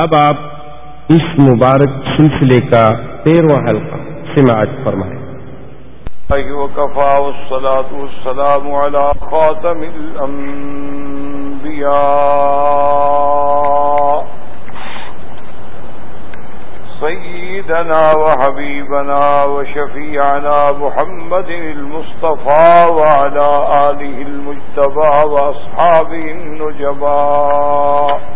اب آپ اس مبارک سلسلے کا تیرواں حلقہ سماعت فرمائیں۔ وكفى والصلاة والسلام على خاتم الأنبياء سيدنا وحبيبنا وشفيعنا محمد المصطفى وعلى آله المجتبى وأصحابه النجباء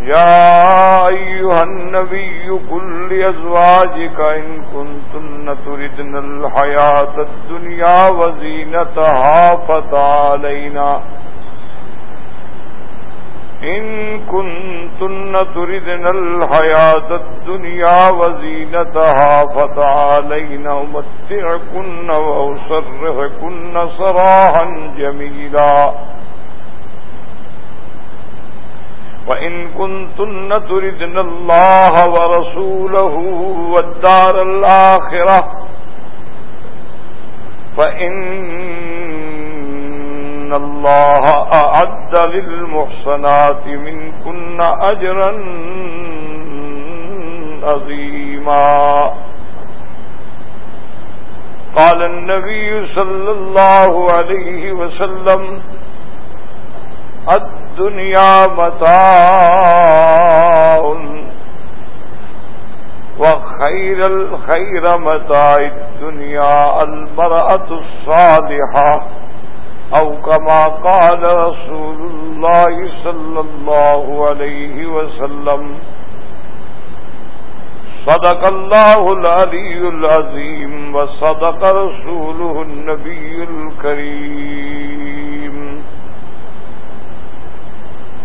يا أيها النبي قل لأزواجك إن كنتن تردن الحياة الدنيا وزينتها فتعالينا إن كنتن تردن الحياة الدنيا وزينتها فتعالينا ومتعكن وأسرحكن سراحا جميلا وإن كنتن تردن الله ورسوله والدار الآخرة فإن الله أعد للمحسنات منكن أجرا عظيما قال النبي صلى الله عليه وسلم الدنيا متاع وخير الخير متاع الدنيا المرأة الصالحة أو كما قال رسول الله صلى الله عليه وسلم صدق الله العلي العظيم وصدق رسوله النبي الكريم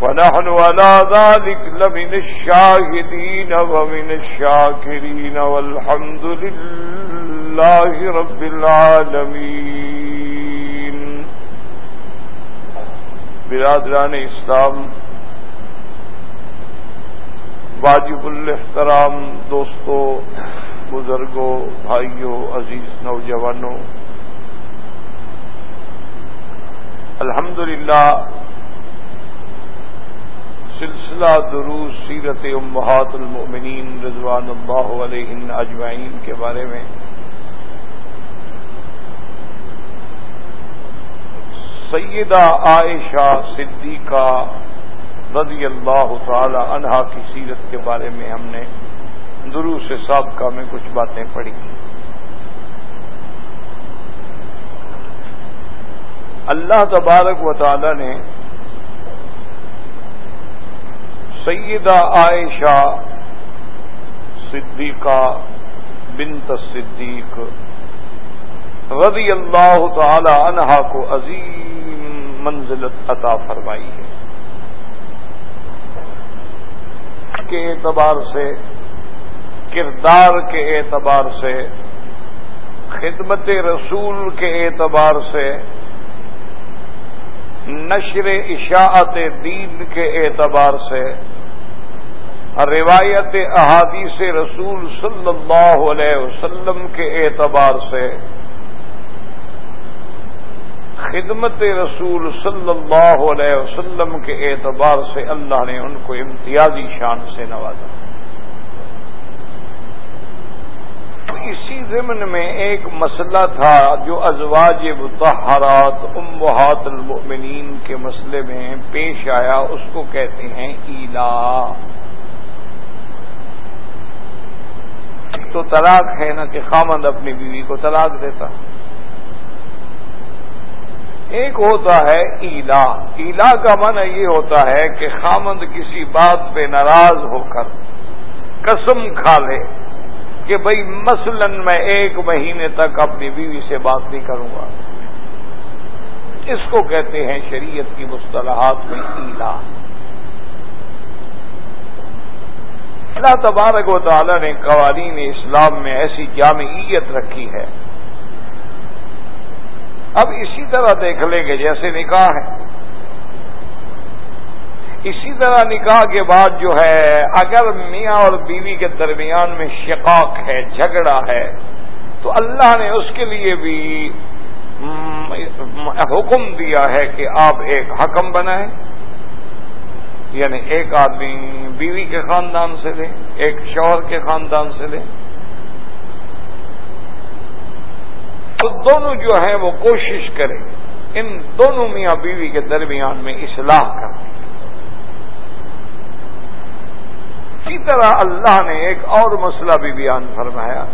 ونحن على ذلك لمن الشاهدين ومن الشاكرين والحمد لله رب العالمين. برادران اسلام، واجب الاحترام دوستوں بزرگوں بھائیوں عزیز نوجوانوں الحمدللہ سلسلہ دروس سیرت امہات المؤمنین رضوان اللہ علیہ اجمعین کے بارے میں۔ سیدہ عائشہ صدیقہ رضی اللہ تعالی عنہا کی سیرت کے بارے میں ہم نے دروس سابقہ میں کچھ باتیں پڑھی۔ اللہ تبارک و تعالی نے سیدہ عائشہ صدیقہ بنت صدیق رضی اللہ تعالی عنہا کو عظیم منزلت عطا فرمائی ہے۔ کے اعتبار سے، کردار کے اعتبار سے، خدمت رسول کے اعتبار سے، نشر اشاعت دین کے اعتبار سے روایت احادیث رسول صلی اللہ علیہ وسلم کے اعتبار سے خدمت رسول صلی اللہ علیہ وسلم کے اعتبار سے اللہ نے ان کو امتیازی شان سے نوازا۔ اسی ضمن میں ایک مسئلہ تھا جو ازواج متحرات امہات المؤمنین کے مسئلے میں پیش آیا، اس کو کہتے ہیں ایلا۔ تو طلاق ہے نا کہ خامند اپنی بیوی کو طلاق دیتا۔ ایک ہوتا ہے ایلا۔ ایلا کا من یہ ہوتا ہے کہ خامند کسی بات پہ ناراض ہو کر قسم کھا لے کہ بھائی مثلا میں ایک مہینے تک اپنی بیوی سے بات نہیں کروں گا۔ اس کو کہتے ہیں شریعت کی مصطلحات میں ایلا۔ اللہ تبارک و تعالی نے قوانین اسلام میں ایسی جامعیت رکھی ہے۔ اب اسی طرح دیکھ لیں گے جیسے نکاح ہے۔ اسی طرح نکاح کے بعد جو ہے، اگر میاں اور بیوی کے درمیان میں شقاق ہے، جھگڑا ہے، تو اللہ نے اس کے لیے بھی حکم دیا ہے کہ آپ ایک حکم بنائیں۔ یعنی ایک آدمی بیوی کے خاندان سے لیں ایک شوہر کے خاندان سے لیں تو دونوں جو ہیں وہ کوشش کریں ان دونوں میاں بیوی کے درمیان میں اصلاح کریں۔ اسی طرح اللہ نے ایک اور مسئلہ بھی بیان فرمایا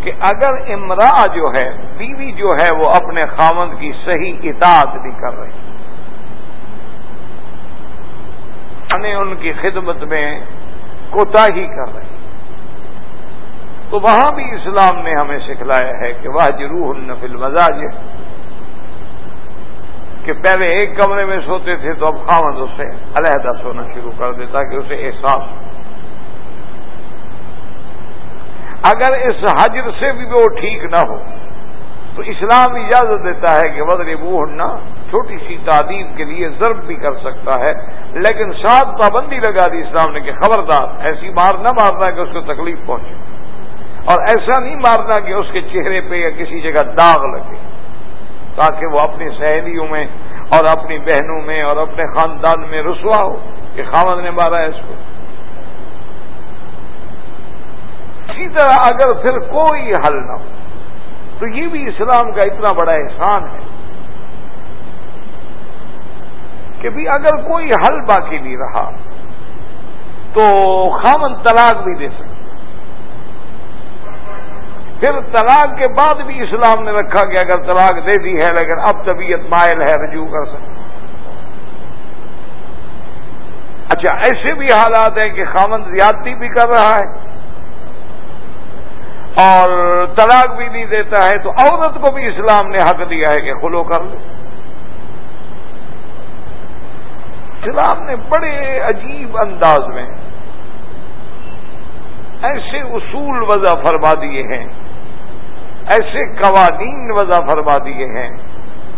کہ اگر امرا جو ہے، بیوی جو ہے وہ اپنے خامند کی صحیح اطاعت بھی کر رہی۔ یعنی ان کی خدمت میں کوتا ہی کر رہی تو وہاں بھی اسلام نے ہمیں سکھلایا ہے کہ وہ جروح النفل مزاج کہ پہلے ایک کمرے میں سوتے تھے تو اب خامد اسے علیحدہ سونا شروع کر دیتا کہ اسے احساس ہو اگر اس حجر سے بھی وہ ٹھیک نہ ہو، تو اسلام اجازت دیتا ہے کہ وزر بوڑھنا چھوٹی سی تعدیب کے لیے ضرب بھی کر سکتا ہے، لیکن ساتھ پابندی لگا دی اسلام نے کہ خبردار، ایسی مار نہ مارنا کہ اس کو تکلیف پہنچے۔ اور ایسا نہیں مارنا کہ اس کے چہرے پہ یا کسی جگہ داغ لگے، تاکہ وہ اپنی سہیلیوں میں اور اپنی بہنوں میں اور اپنے خاندان میں رسوا ہو، کہ خامد نے مارا ہے اس کو۔ اسی طرح اگر پھر کوئی حل نہ ہو، تو یہ بھی اسلام کا اتنا بڑا احسان ہے۔ کہ بھی اگر کوئی حل باقی نہیں رہا تو خامن طلاق بھی دے سکتے پھر طلاق کے بعد بھی اسلام نے رکھا کہ اگر طلاق دے دی ہے لیکن اب طبیعت مائل ہے، رجوع کر سکتے اچھا ایسے بھی حالات ہیں کہ خامن زیادتی بھی کر رہا ہے اور طلاق بھی نہیں دیتا ہے تو عورت کو بھی اسلام نے حق دیا ہے کہ خلو کر لے۔ اسلام نے بڑے عجیب انداز میں ایسے اصول وضع فرما دیے ہیں، ایسے قوانین وضع فرما دیے ہیں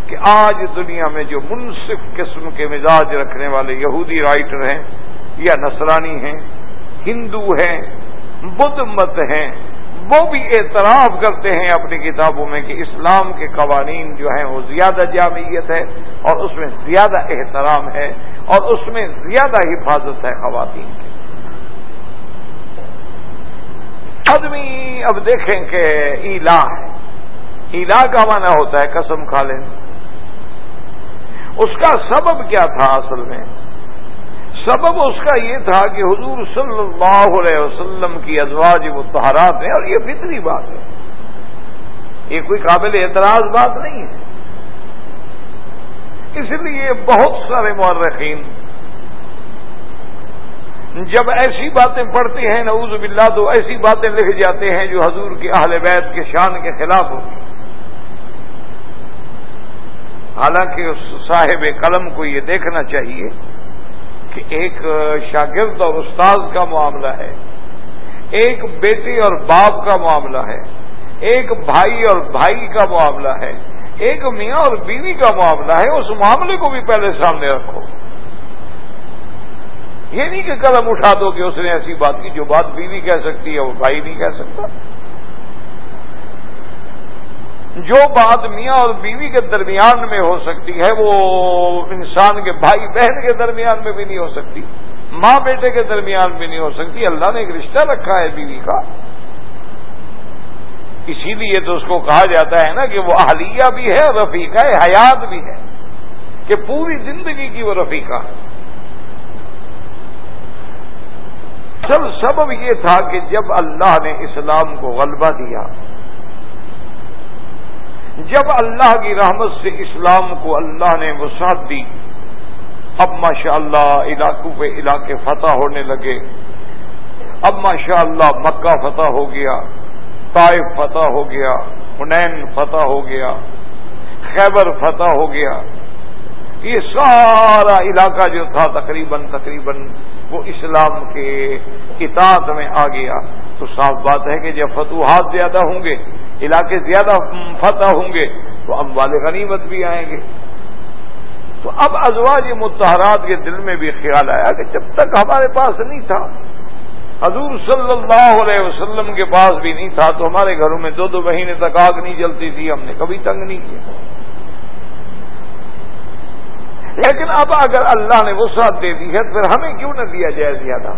کہ آج دنیا میں جو منصف قسم کے مزاج رکھنے والے یہودی رائٹر ہیں یا نصرانی ہیں، ہندو ہیں، بدھ مت ہیں وہ بھی اعتراف کرتے ہیں اپنی کتابوں میں کہ اسلام کے قوانین جو ہیں وہ زیادہ جامعیت ہے اور اس میں زیادہ احترام ہے اور اس میں زیادہ حفاظت ہے خواتین کی۔ آدمی اب دیکھیں کہ ایلا ہے۔ ایلا کا معنی ہوتا ہے قسم کھا لیں اس کا سبب کیا تھا اصل میں؟ سبب اس کا یہ تھا کہ حضور صلی اللہ علیہ وسلم کی ازواج متحرات ہیں اور یہ فطری بات ہے۔ یہ کوئی قابل اعتراض بات نہیں ہے۔ اس لیے بہت سارے مورخین جب ایسی باتیں پڑھتے ہیں، نعوذ باللہ، تو ایسی باتیں لکھ جاتے ہیں جو حضور کی اہل بیت کے شان کے خلاف ہوتی حالانکہ اس صاحب قلم کو یہ دیکھنا چاہیے ایک شاگرد اور استاد کا معاملہ ہے۔ ایک بیٹی اور باپ کا معاملہ ہے۔ ایک بھائی اور بھائی کا معاملہ ہے۔ ایک میاں اور بیوی کا معاملہ ہے۔ اس معاملے کو بھی پہلے سامنے رکھو۔ یہ نہیں کہ قدم اٹھا دو کہ اس نے ایسی بات کی جو بات بیوی کہہ سکتی ہے وہ بھائی نہیں کہہ سکتا۔ جو بات میاں اور بیوی کے درمیان میں ہو سکتی ہے، وہ انسان کے بھائی بہن کے درمیان میں بھی نہیں ہو سکتی، ماں بیٹے کے درمیان بھی نہیں ہو سکتی۔ اللہ نے ایک رشتہ رکھا ہے بیوی کا۔ اسی لیے تو اس کو کہا جاتا ہے نا کہ وہ اہلیہ بھی ہے، رفیقہ ہے حیات بھی ہے۔ کہ پوری زندگی کی وہ رفیقہ ہے۔ سب سبب یہ تھا کہ جب اللہ نے اسلام کو غلبہ دیا جب اللہ کی رحمت سے اسلام کو اللہ نے وسعت دی، اب ماشاء اللہ علاقوں پہ علاقے فتح ہونے لگے۔ اب ماشاء اللہ مکہ فتح ہو گیا، طائف فتح ہو گیا، حنین فتح ہو گیا، خیبر فتح ہو گیا۔ یہ سارا علاقہ جو تھا تقریباً تقریباً وہ اسلام کے اطاعت میں آ گیا۔ تو صاف بات ہے کہ جب فتوحات زیادہ ہوں گے، علاقے زیادہ فتح ہوں گے، تو اب غنیمت بھی آئیں گے۔ تو اب ازواج متحرات کے دل میں بھی خیال آیا کہ جب تک ہمارے پاس نہیں تھا، حضور صلی اللہ علیہ وسلم کے پاس بھی نہیں تھا، تو ہمارے گھروں میں دو دو مہینے تک آگ نہیں جلتی تھی، ہم نے کبھی تنگ نہیں کیا۔ لیکن اب اگر اللہ نے وہ ساتھ دے دی ہے تو پھر ہمیں کیوں نہ دیا جائے زیادہ؟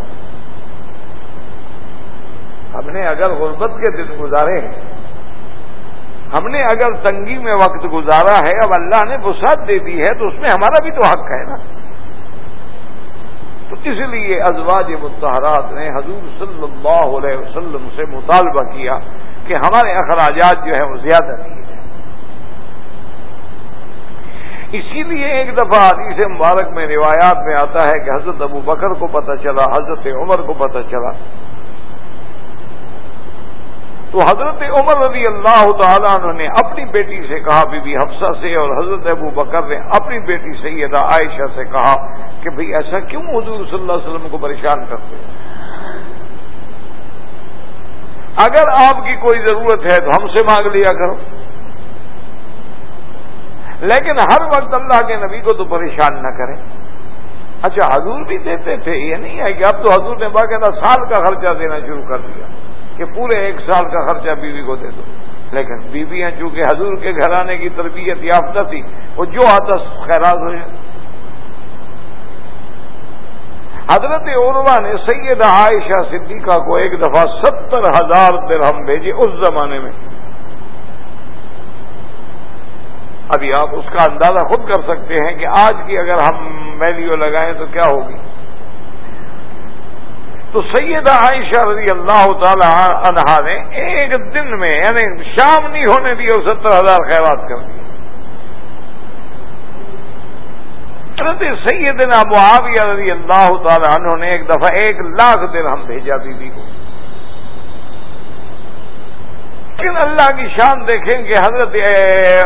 ہم نے اگر غربت کے دن گزارے ہیں، ہم نے اگر تنگی میں وقت گزارا ہے، اب اللہ نے وسعت دے دی ہے، تو اس میں ہمارا بھی تو حق ہے نا۔ تو اس لیے ازواج متحرات نے حضور صلی اللہ علیہ وسلم سے مطالبہ کیا کہ ہمارے اخراجات جو ہیں وہ زیادہ نہیں ہیں اسی لیے ایک دفعہ حدیث مبارک میں روایات میں آتا ہے کہ حضرت ابو بکر کو پتہ چلا، حضرت عمر کو پتہ چلا۔ تو حضرت عمر رضی اللہ تعالیٰ عنہ نے اپنی بیٹی سے کہا، بی بی حفصہ سے اور حضرت ابو بکر نے اپنی بیٹی سیدہ عائشہ سے کہا کہ بھئی ایسا کیوں حضور صلی اللہ علیہ وسلم کو پریشان کرتے اگر آپ کی کوئی ضرورت ہے تو ہم سے مانگ لیا کرو۔ لیکن ہر وقت اللہ کے نبی کو تو پریشان نہ کریں۔ اچھا حضور بھی دیتے تھے، یہ نہیں ہے کہ اب تو حضور نے باقاعدہ سال کا خرچہ دینا شروع کر دیا۔ کہ پورے ایک سال کا خرچہ بیوی کو دے دو۔ لیکن بیویاں چونکہ حضور کے گھرانے کی تربیت یافتہ تھی، وہ جو آتا خیرات ہو جائے۔ حضرت عروا نے سید عائشہ صدیقہ کو ایک دفعہ ستر ہزار درہم بھیجے اس زمانے میں۔ ابھی آپ اس کا اندازہ خود کر سکتے ہیں کہ آج کی اگر ہم ویلیو لگائیں تو کیا ہوگی؟ تو سیدہ عائشہ رضی اللہ تعالی عنہا نے ایک دن میں یعنی شام نہیں ہونے دی اور ستر ہزار خیرات کر دی۔ حضرت سیدنا معاویہ رضی اللہ تعالی عنہ نے ایک دفعہ ایک لاکھ دن ہم بھیجا بی بی کو۔ لیکن اللہ کی شان دیکھیں کہ حضرت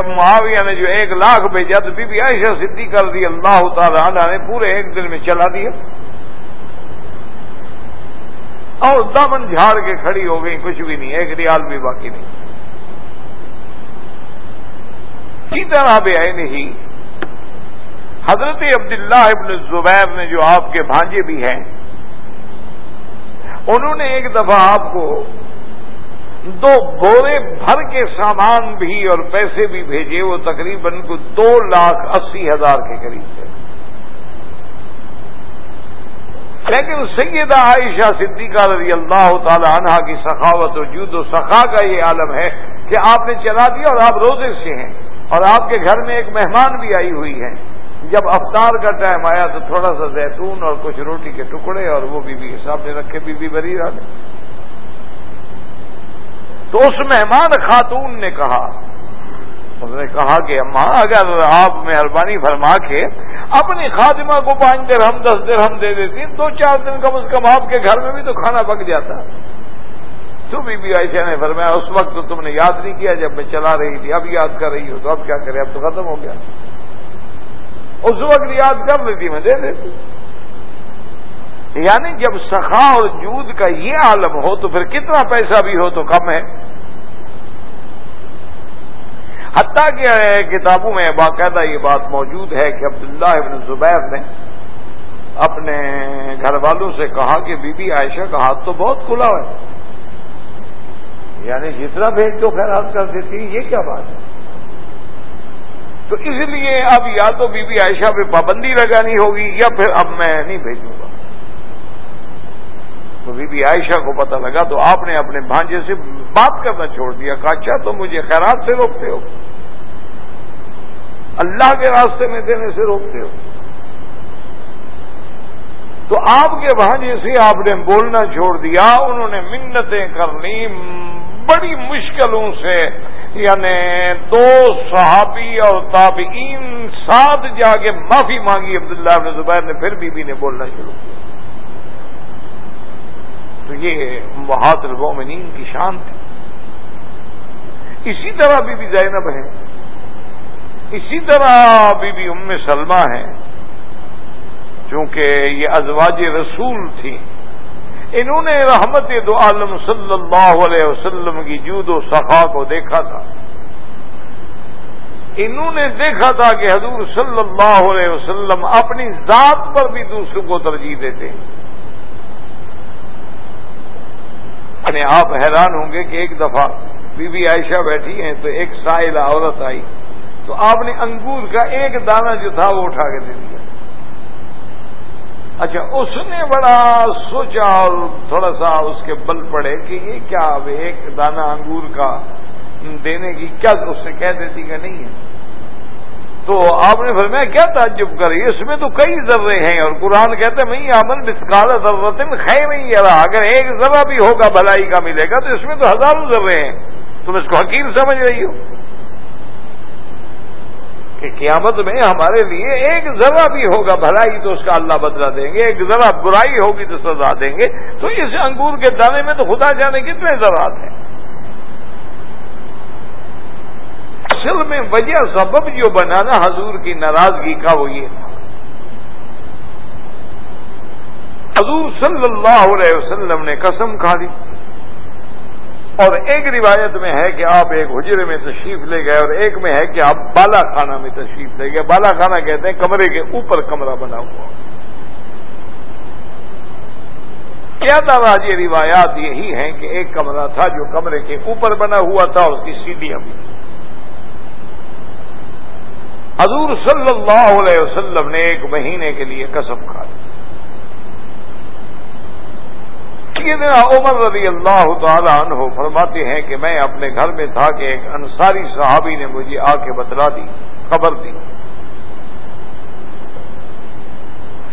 معاویہ نے جو ایک لاکھ بھیجا تو بی بی عائشہ صدیقہ رضی اللہ تعالی عنہ نے پورے ایک دن میں چلا دیا۔ اور دمن جھاڑ کے کھڑی ہو گئی کچھ بھی نہیں، ایک ریال بھی باقی نہیں۔ اسی طرح بھی آئے نہیں حضرت عبداللہ ابن زبیر نے جو آپ کے بھانجے بھی ہیں، انہوں نے ایک دفعہ آپ کو دو بورے بھر کے سامان بھی اور پیسے بھی بھیجے، وہ تقریباً کو دو لاکھ اسی ہزار کے قریب تھے۔ لیکن سیدہ عائشہ صدیقہ رضی اللہ تعالی عنہ کی سخاوت و جود و سخا کا یہ عالم ہے کہ آپ نے چلا دیا اور آپ روزے سے ہیں اور آپ کے گھر میں ایک مہمان بھی آئی ہوئی ہے۔ جب افطار کا ٹائم آیا تو تھوڑا سا زیتون اور کچھ روٹی کے ٹکڑے اور وہ بی بی کے سامنے رکھے بی بی بری رہا تو اس مہمان خاتون نے کہا، اس نے کہا کہ اماں، اگر آپ مہربانی فرما کے اپنی خاتمہ کو پانچ دیر ہم دس دیر ہم دے دیتی، دو چار دن کم از کم آپ کے گھر میں بھی تو کھانا پک جاتا۔ تو بی بی عائشہ نے فرمایا، اس وقت تو تم نے یاد نہیں کیا جب میں چلا رہی تھی، اب یاد کر رہی ہو تو اب کیا کرے؟ اب تو ختم ہو گیا۔ اس وقت یاد کر لیتی، میں دے دیتی۔ یعنی جب سخا اور جود کا یہ عالم ہو تو پھر کتنا پیسہ بھی ہو تو کم ہے۔ حتیٰ کہ کتابوں میں باقاعدہ یہ بات موجود ہے کہ عبداللہ ابن زبیر نے اپنے گھر والوں سے کہا کہ بی بی عائشہ کا ہاتھ تو بہت کھلا ہے۔ یعنی جتنا بھیج دو خیرات کر دیتی یہ کیا بات ہے؟ تو اس لیے اب یا تو بی بی عائشہ پہ پابندی لگانی ہوگی یا پھر اب میں نہیں بھیجوں گا۔ تو بی بی عائشہ کو پتہ لگا تو آپ نے اپنے بھانجے سے بات کرنا چھوڑ دیا، کہا اچھا تو مجھے خیرات سے روکتے ہو۔ اللہ کے راستے میں دینے سے روکتے ہو۔ تو آپ کے بھانجے سے آپ نے بولنا چھوڑ دیا، انہوں نے منتیں کر لی بڑی مشکلوں سے یعنی دو صحابی اور تابعین ساتھ جا کے معافی مانگی عبداللہ ابن زبیر نے، پھر بی بی نے بولنا شروع کیا۔ تو یہ محاط المومنین کی شان تھی۔ اسی طرح بی بی زینب ہے اسی طرح بی بی ام سلمہ ہیں۔ چونکہ یہ ازواج رسول تھی۔ انہوں نے رحمت دو عالم صلی اللہ علیہ وسلم کی جود و صفا کو دیکھا تھا۔ انہوں نے دیکھا تھا کہ حضور صلی اللہ علیہ وسلم اپنی ذات پر بھی دوسروں کو ترجیح دیتے۔ ہیں یعنی آپ حیران ہوں گے کہ ایک دفعہ بی بی عائشہ بیٹھی ہیں تو ایک سائل عورت آئی تو آپ نے انگور کا ایک دانہ جو تھا وہ اٹھا کے دے دیا۔ اچھا اس نے بڑا سوچا اور تھوڑا سا اس کے بل پڑے کہ یہ کیا ایک دانہ انگور کا دینے کی کیا اس سے کہہ دیتی کہ نہیں ہے؟ تو آپ نے فرمایا، کیا تعجب کری اس میں تو کئی ذرے ہیں. اور قرآن کہتے ہیں میں عمل مسکال ضرورت خیر نہیں رہا اگر ایک ذرا بھی ہوگا بھلائی کا ملے گا، تو اس میں تو ہزاروں ذرے ہیں۔ تم اس کو حکیم سمجھ رہی ہو؟ کہ قیامت میں ہمارے لیے ایک ذرا بھی ہوگا بھلائی تو اس کا اللہ بدلا دیں گے، ایک ذرا برائی ہوگی تو سزا دیں گے۔ تو اس انگور کے دانے میں تو خدا جانے کتنے ذرات ہیں۔ اصل میں وجہ سبب جو بنانا حضور کی ناراضگی کا وہ یہ تھا۔ حضور صلی اللہ علیہ وسلم نے قسم کھا دی اور ایک روایت میں ہے کہ آپ ایک حجرے میں تشریف لے گئے اور ایک میں ہے کہ آپ بالا خانہ میں تشریف لے گئے۔ بالا خانہ کہتے ہیں کمرے کے اوپر کمرہ بنا ہوا۔ کیا دراج یہ روایات یہی ہیں کہ ایک کمرہ تھا جو کمرے کے اوپر بنا ہوا تھا اس کی سیڑھیاں بھی حضور صلی اللہ علیہ وسلم نے ایک مہینے کے لیے قسم کھا عمر رضی اللہ تعالی عنہ فرماتے ہیں کہ میں اپنے گھر میں تھا کہ ایک انصاری صحابی نے مجھے آ کے بتلا دی، خبر دی۔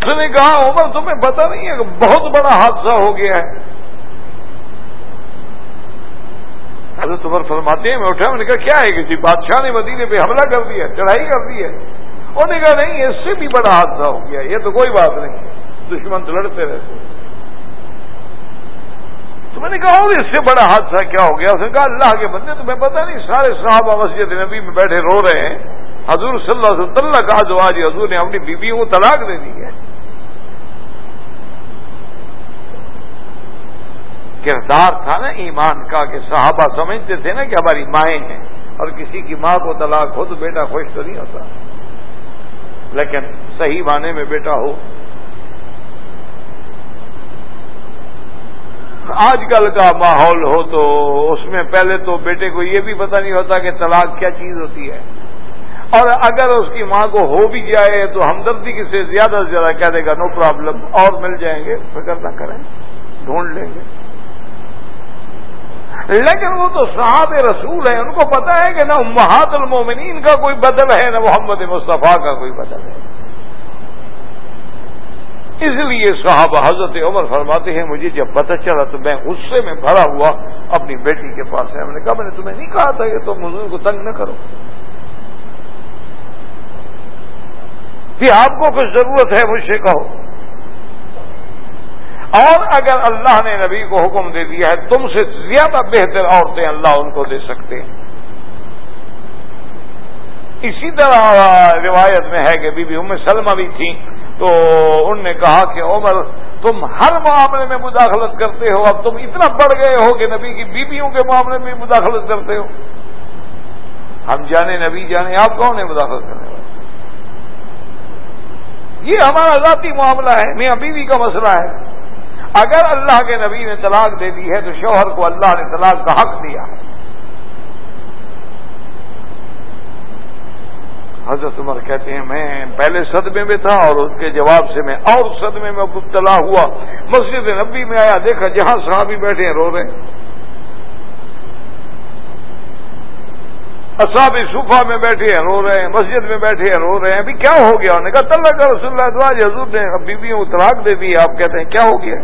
اس نے کہا، عمر، تمہیں پتا نہیں ہے کہ بہت بڑا حادثہ ہو گیا ہے۔ حضرت عمر فرماتے ہیں، میں اٹھا، میں نے کہا، کیا ہے کسی بادشاہ نے مدینے پہ حملہ کر دیا، چڑھائی کر دی ہے؟ انہوں نے کہا، نہیں، اس سے بھی بڑا حادثہ ہو گیا، یہ تو کوئی بات نہیں، دشمن تو لڑتے رہتے تو میں نے کہا، اور اس سے بڑا حادثہ کیا ہو گیا؟ اس نے کہا، اللہ کے بندے، تمہیں پتا نہیں، سارے صحابہ مسجد نبی میں بیٹھے رو رہے ہیں۔ حضور صلی اللہ علیہ وسلم کا جو آج حضور نے اپنی بیویوں کو طلاق دے دی ہے۔ کردار تھا نا ایمان کا کہ صحابہ سمجھتے تھے نا کہ ہماری مائیں ہیں اور کسی کی ماں کو طلاق ہو تو بیٹا خوش تو نہیں ہوتا۔ لیکن صحیح معنی میں بیٹا ہو۔ آج کل کا ماحول ہو تو اس میں پہلے تو بیٹے کو یہ بھی پتہ نہیں ہوتا کہ طلاق کیا چیز ہوتی ہے۔ اور اگر اس کی ماں کو ہو بھی جائے تو ہمدردی سے زیادہ سے زیادہ کہہ دے گا نو پرابلم اور مل جائیں گے، فکر نہ کریں، ڈھونڈ لیں گے۔ لیکن وہ تو صحاب رسول ہیں، ان کو پتا ہے کہ نہ محات المومنین کا کوئی بدل ہے، نہ محمد مصطفیٰ کا کوئی بدل ہے۔ اس لیے صحابہ حضرت عمر فرماتے ہیں، مجھے جب پتہ چلا تو میں غصے میں بھرا ہوا اپنی بیٹی کے پاس ہے۔ میں نے کہا، میں نے تمہیں نہیں کہا تھا کہ تم حضور کو تنگ نہ کرو۔ کہ آپ کو کچھ ضرورت ہے، مجھ سے کہو۔ اور اگر اللہ نے نبی کو حکم دے دیا ہے، تم سے زیادہ بہتر عورتیں اللہ ان کو دے سکتے ہیں۔ اسی طرح روایت میں ہے کہ بی بی ام سلمہ بھی تھی، تو ان نے کہا کہ عمر، تم ہر معاملے میں مداخلت کرتے ہو، اب تم اتنا بڑھ گئے ہو کہ نبی کی بیویوں کے معاملے میں مداخلت کرتے ہو۔ ہم جانے، نبی جانے، آپ کون ہیں مداخلت کرنے والے؟ یہ ہمارا ذاتی معاملہ ہے، میاں بیوی کا مسئلہ ہے۔ اگر اللہ کے نبی نے طلاق دے دی ہے تو شوہر کو اللہ نے طلاق کا حق دیا حضرت عمر کہتے ہیں، میں پہلے صدمے میں تھا اور اس کے جواب سے میں اور صدمے میں مبتلا ہوا۔ مسجد نبی میں آیا، دیکھا جہاں صحابی بیٹھے ہیں، رو رہے ہیں۔ اصحاب صوفہ میں بیٹھے ہیں، رو رہے ہیں، مسجد میں بیٹھے ہیں، رو رہے ہیں۔ ابھی کیا ہو گیا؟ انہوں نے کہا تلّہ کا رسول اللہ دعا جی حضور نے اب بیویوں کو طلاق دے دی آپ کہتے ہیں، کیا ہو گیا؟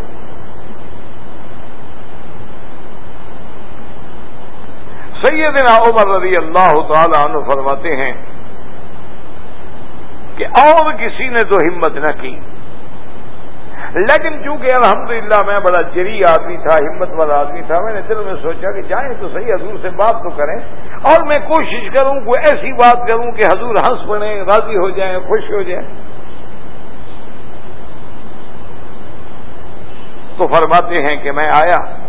سیدنا عمر رضی اللہ تعالی عنہ فرماتے ہیں کہ اور کسی نے تو ہمت نہ کی۔ لیکن چونکہ الحمدللہ میں بڑا جری آدمی تھا، ہمت والا آدمی تھا، میں نے دل میں سوچا کہ جائیں تو صحیح حضور سے بات تو کریں۔ اور میں کوشش کروں، کوئی ایسی بات کروں کہ حضور ہنس پڑیں راضی ہو جائیں، خوش ہو جائیں۔ تو فرماتے ہیں کہ میں آیا۔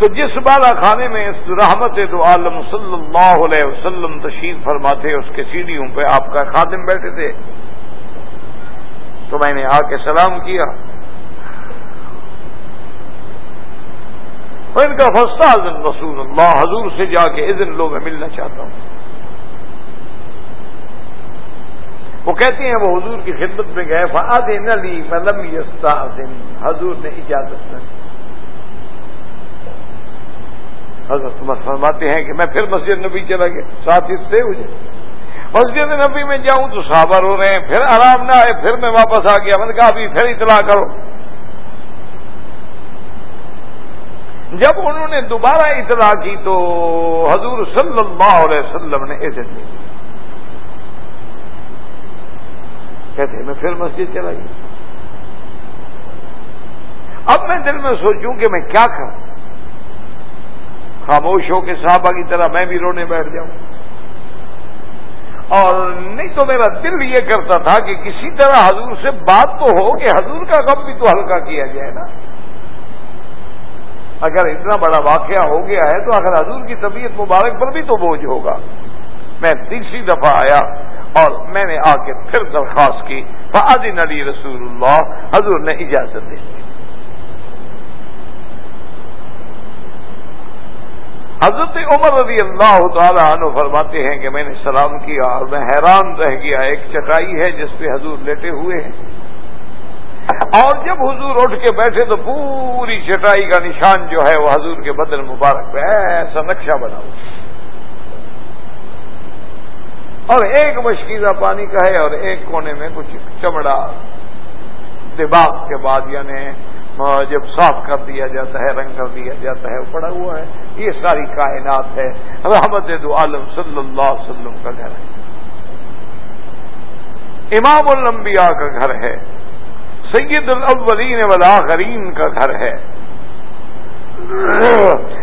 تو جس بالا خانے میں اس رحمت دو عالم صلی اللہ علیہ وسلم تشریف فرماتے، اس کے سیڑھیوں پہ آپ کا خادم بیٹھے تھے۔ تو میں نے آ کے سلام کیا۔ ان کا فستا رسول اللہ، حضور سے جا کے اذن لو میں ملنا چاہتا ہوں۔ وہ کہتے ہیں وہ حضور کی خدمت میں گئے۔ فعاد نلی ملم یستا حضور نے اجازت نہیں حضرت فرماتے ہیں کہ میں پھر مسجد نبی چلا گیا۔ ساتھ ہی سے مجھے مسجد نبی میں جاؤں تو صحابہ رو رہے ہیں، پھر آرام نہ آئے، پھر میں واپس آ گیا۔ میں نے کہا، ابھی پھر اطلاع کرو۔ جب انہوں نے دوبارہ اطلاع کی تو حضور صلی اللہ علیہ وسلم نے ایسے دی۔ کہتے، میں پھر مسجد چلا گیا اب میں دل میں سوچوں کہ میں کیا کروں۔ خاموش ہو کے صحابہ کی طرح میں بھی رونے بیٹھ جاؤں۔ اور نہیں تو میرا دل یہ کرتا تھا کہ کسی طرح حضور سے بات تو ہو کہ حضور کا غم بھی تو ہلکا کیا جائے نا۔ اگر اتنا بڑا واقعہ ہو گیا ہے تو اگر حضور کی طبیعت مبارک پر بھی تو بوجھ ہوگا۔ میں تیسری دفعہ آیا اور میں نے آ کے پھر درخواست کی۔ فعدین علی رسول اللہ حضور نے اجازت دی۔ حضرت عمر رضی اللہ تعالی عنہ فرماتے ہیں کہ میں نے سلام کیا اور میں حیران رہ گیا، ایک چٹائی ہے جس پہ حضور لیٹے ہوئے ہیں۔ اور جب حضور اٹھ کے بیٹھے تو پوری چٹائی کا نشان جو ہے وہ حضور کے بدن مبارک پہ ایسا نقشہ بنا اور ایک مشکیزہ پانی کا ہے اور ایک کونے میں کچھ چمڑا دباغ کے بعد یعنی ہاں، جب صاف کر دیا جاتا ہے، رنگ کر دیا جاتا ہے، وہ پڑا ہوا ہے۔ یہ ساری کائنات ہے۔ رحمت دو عالم صلی اللہ علیہ وسلم کا گھر ہے۔ امام الانبیاء کا گھر ہے۔ سید الاولین والآخرین کا گھر ہے۔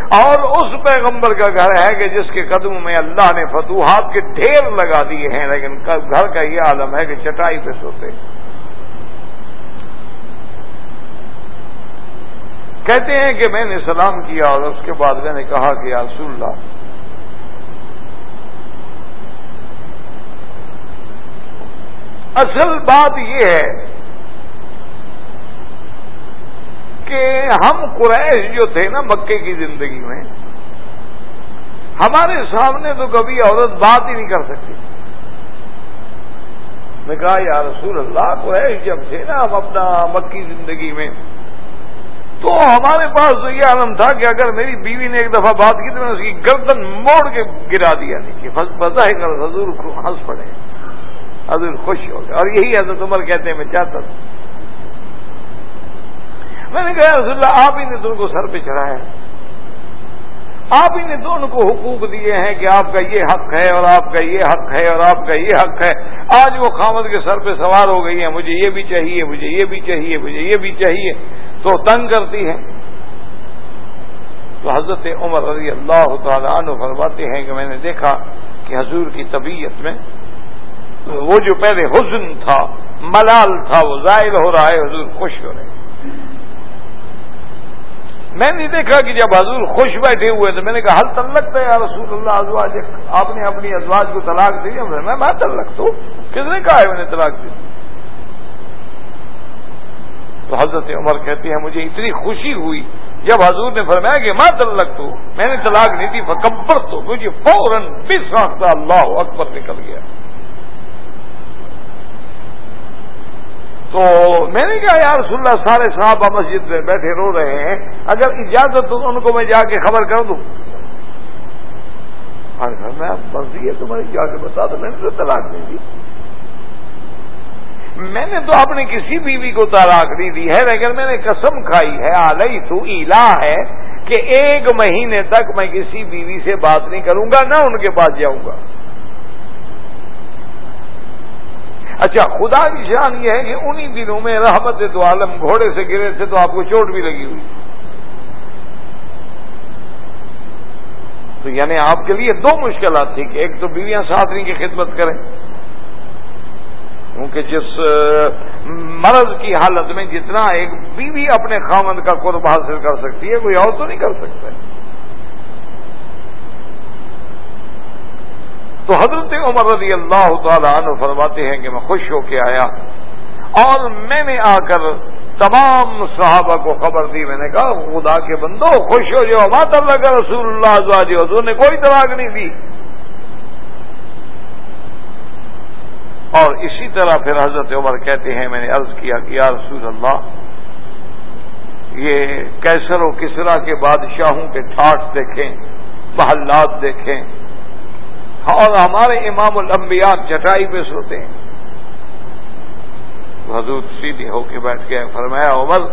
اور اس پیغمبر کا گھر ہے کہ جس کے قدم میں اللہ نے فتوحات کے ڈھیر لگا دیے ہیں، لیکن گھر کا یہ عالم ہے کہ چٹائی پہ سوتے۔ کہتے ہیں کہ میں نے سلام کیا اور اس کے بعد میں نے کہا کہ یا رسول اللہ۔ اصل بات یہ ہے کہ ہم قریش جو تھے نا مکے کی زندگی میں، ہمارے سامنے تو کبھی عورت بات ہی نہیں کر سکتی۔ میں کہا یا رسول اللہ، قریش جب تھے نا ہم اپنا مکی زندگی میں تو ہمارے پاس تو یہ عالم تھا کہ اگر میری بیوی نے ایک دفعہ بات کی تو میں نے اس کی گردن موڑ کے گرا دیا نیچے۔ پتا ہے کر حضور ہنس پڑے۔ حضور خوش ہو گئے۔ اور یہی حضرت عمر کہتے ہیں، میں چاہتا تھا۔ میں نے کہا رسول اللہ، آپ ہی نے تو ان کو سر پہ چڑھایا آپ ہی نے تو ان کو حقوق دیے ہیں کہ آپ کا یہ حق ہے اور آپ کا یہ حق ہے اور آپ کا یہ حق ہے۔ آج وہ خامد کے سر پہ سوار ہو گئی ہیں۔ مجھے یہ بھی چاہیے، مجھے یہ بھی چاہیے، مجھے یہ بھی چاہیے۔ تو تنگ کرتی ہے تو حضرت عمر رضی اللہ تعالیٰ عنہ فرماتے ہیں کہ میں نے دیکھا کہ حضور کی طبیعت میں وہ جو پہلے حزن تھا، ملال تھا، وہ ظاہر ہو رہا ہے، حضور خوش ہو رہے میں نے دیکھا کہ جب حضور خوش بیٹھے ہوئے تو میں نے کہا حل تلک ہے یا رسول اللہ ازواج آپ نے اپنی ازواج کو طلاق دی؟ میں میں تلک تو کس نے کہا ہے میں نے طلاق دی؟ تو حضرت عمر کہتے ہیں، مجھے اتنی خوشی ہوئی۔ جب حضور نے فرمایا کہ ماں تلک تو میں نے طلاق نہیں دی فکبر تو مجھے فوراً بس آختا اللہ اکبر نکل گیا۔ تو میں نے کہا یار رسول اللہ، سارے صاحب مسجد میں بیٹھے رو رہے ہیں، اگر اجازت تو ان کو میں جا کے خبر کر دوں۔ میں، مرضی ہے تمہاری، جا کے بتا دو، میں نے تو طلاق نہیں دی۔ میں نے تو اپنی کسی بیوی کو طلاق نہیں دی ہے، لیکن میں نے قسم کھائی ہے آلئی تو ایلا ہے کہ ایک مہینے تک میں کسی بیوی سے بات نہیں کروں گا، نہ ان کے پاس جاؤں گا۔ اچھا خدا کی شان یہ ہے کہ انہی دنوں میں رحمت تو عالم گھوڑے سے گرے تھے تو آپ کو چوٹ بھی لگی ہوئی۔ تو یعنی آپ کے لیے دو مشکلات تھی کہ ایک تو بیویاں ساتھی کی خدمت کریں۔ کیونکہ جس مرض کی حالت میں جتنا ایک بیوی اپنے خامند کا قرب حاصل کر سکتی ہے، کوئی اور تو نہیں کر سکتا تو حضرت عمر رضی اللہ تعالی عنہ فرماتے ہیں کہ میں خوش ہو کے آیا اور میں نے آ کر تمام صحابہ کو خبر دی۔ میں نے کہا، خدا کے بندو، خوش ہو جو مات اللہ کا رسول اللہ حضور نے کوئی طلاق نہیں دی۔ اور اسی طرح پھر حضرت عمر کہتے ہیں، میں نے عرض کیا کہ یا رسول اللہ، یہ کیسر و کسرا کے بادشاہوں کے ٹھاٹ دیکھیں، محلات دیکھیں۔ اور ہمارے امام الانبیاء چٹائی پہ سوتے ہیں۔ حضور سیدھے ہو کے بیٹھ گئے، فرمایا، عمر،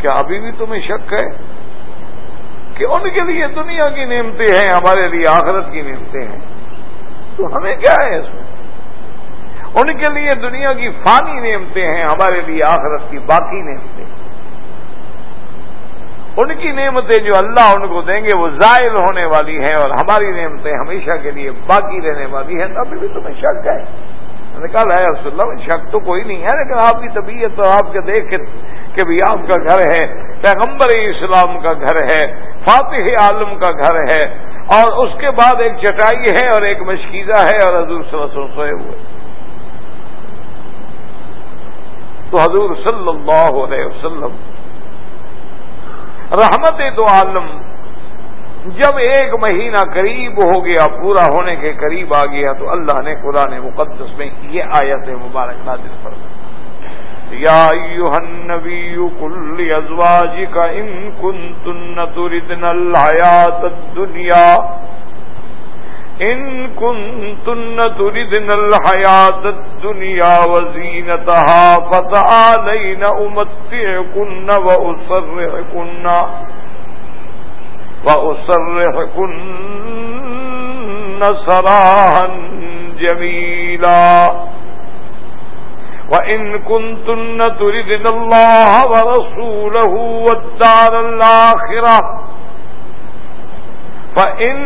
کیا ابھی بھی تمہیں شک ہے کہ ان کے لیے دنیا کی نعمتیں ہیں، ہمارے لیے آخرت کی نعمتیں ہیں؟ تو ہمیں کیا ہے اس میں؟ ان کے لیے دنیا کی فانی نعمتیں ہیں، ہمارے لیے آخرت کی باقی نعمتیں۔ ان کی نعمتیں جو اللہ ان کو دیں گے، وہ زائل ہونے والی ہیں اور ہماری نعمتیں ہمیشہ کے لیے باقی رہنے والی ہیں۔ ابھی بھی تمہیں شک ہے۔ میں نے کہا ہے رسول اللہ شک تو کوئی نہیں ہے، لیکن آپ کی طبیعت تو آپ کے دیکھ کہ بھی آپ کا گھر ہے، پیغمبر اسلام کا گھر ہے، فاتح عالم کا گھر ہے، اور اس کے بعد ایک چٹائی ہے اور ایک مشکیزہ ہے اور حضور صلی اللہ علیہ وسلم سوئے ہوئے۔ تو حضور صلی اللہ علیہ وسلم رحمت دو عالم جب ایک مہینہ قریب ہو گیا، پورا ہونے کے قریب آ گیا، تو اللہ نے قرآن مقدس میں یہ آیت مبارک نازل فرمائی۔ یا ایوہ النبی کل ازواجک ان کنتن تردن الحیات الدنیا۔ ان كنتن تردن الحياة الدنيا وزينتها فتعالين أمتعكن وأسرحكن وأسرحكن سراحا جميلا وإن كنتن تردن الله ورسوله والدار الآخرة فإن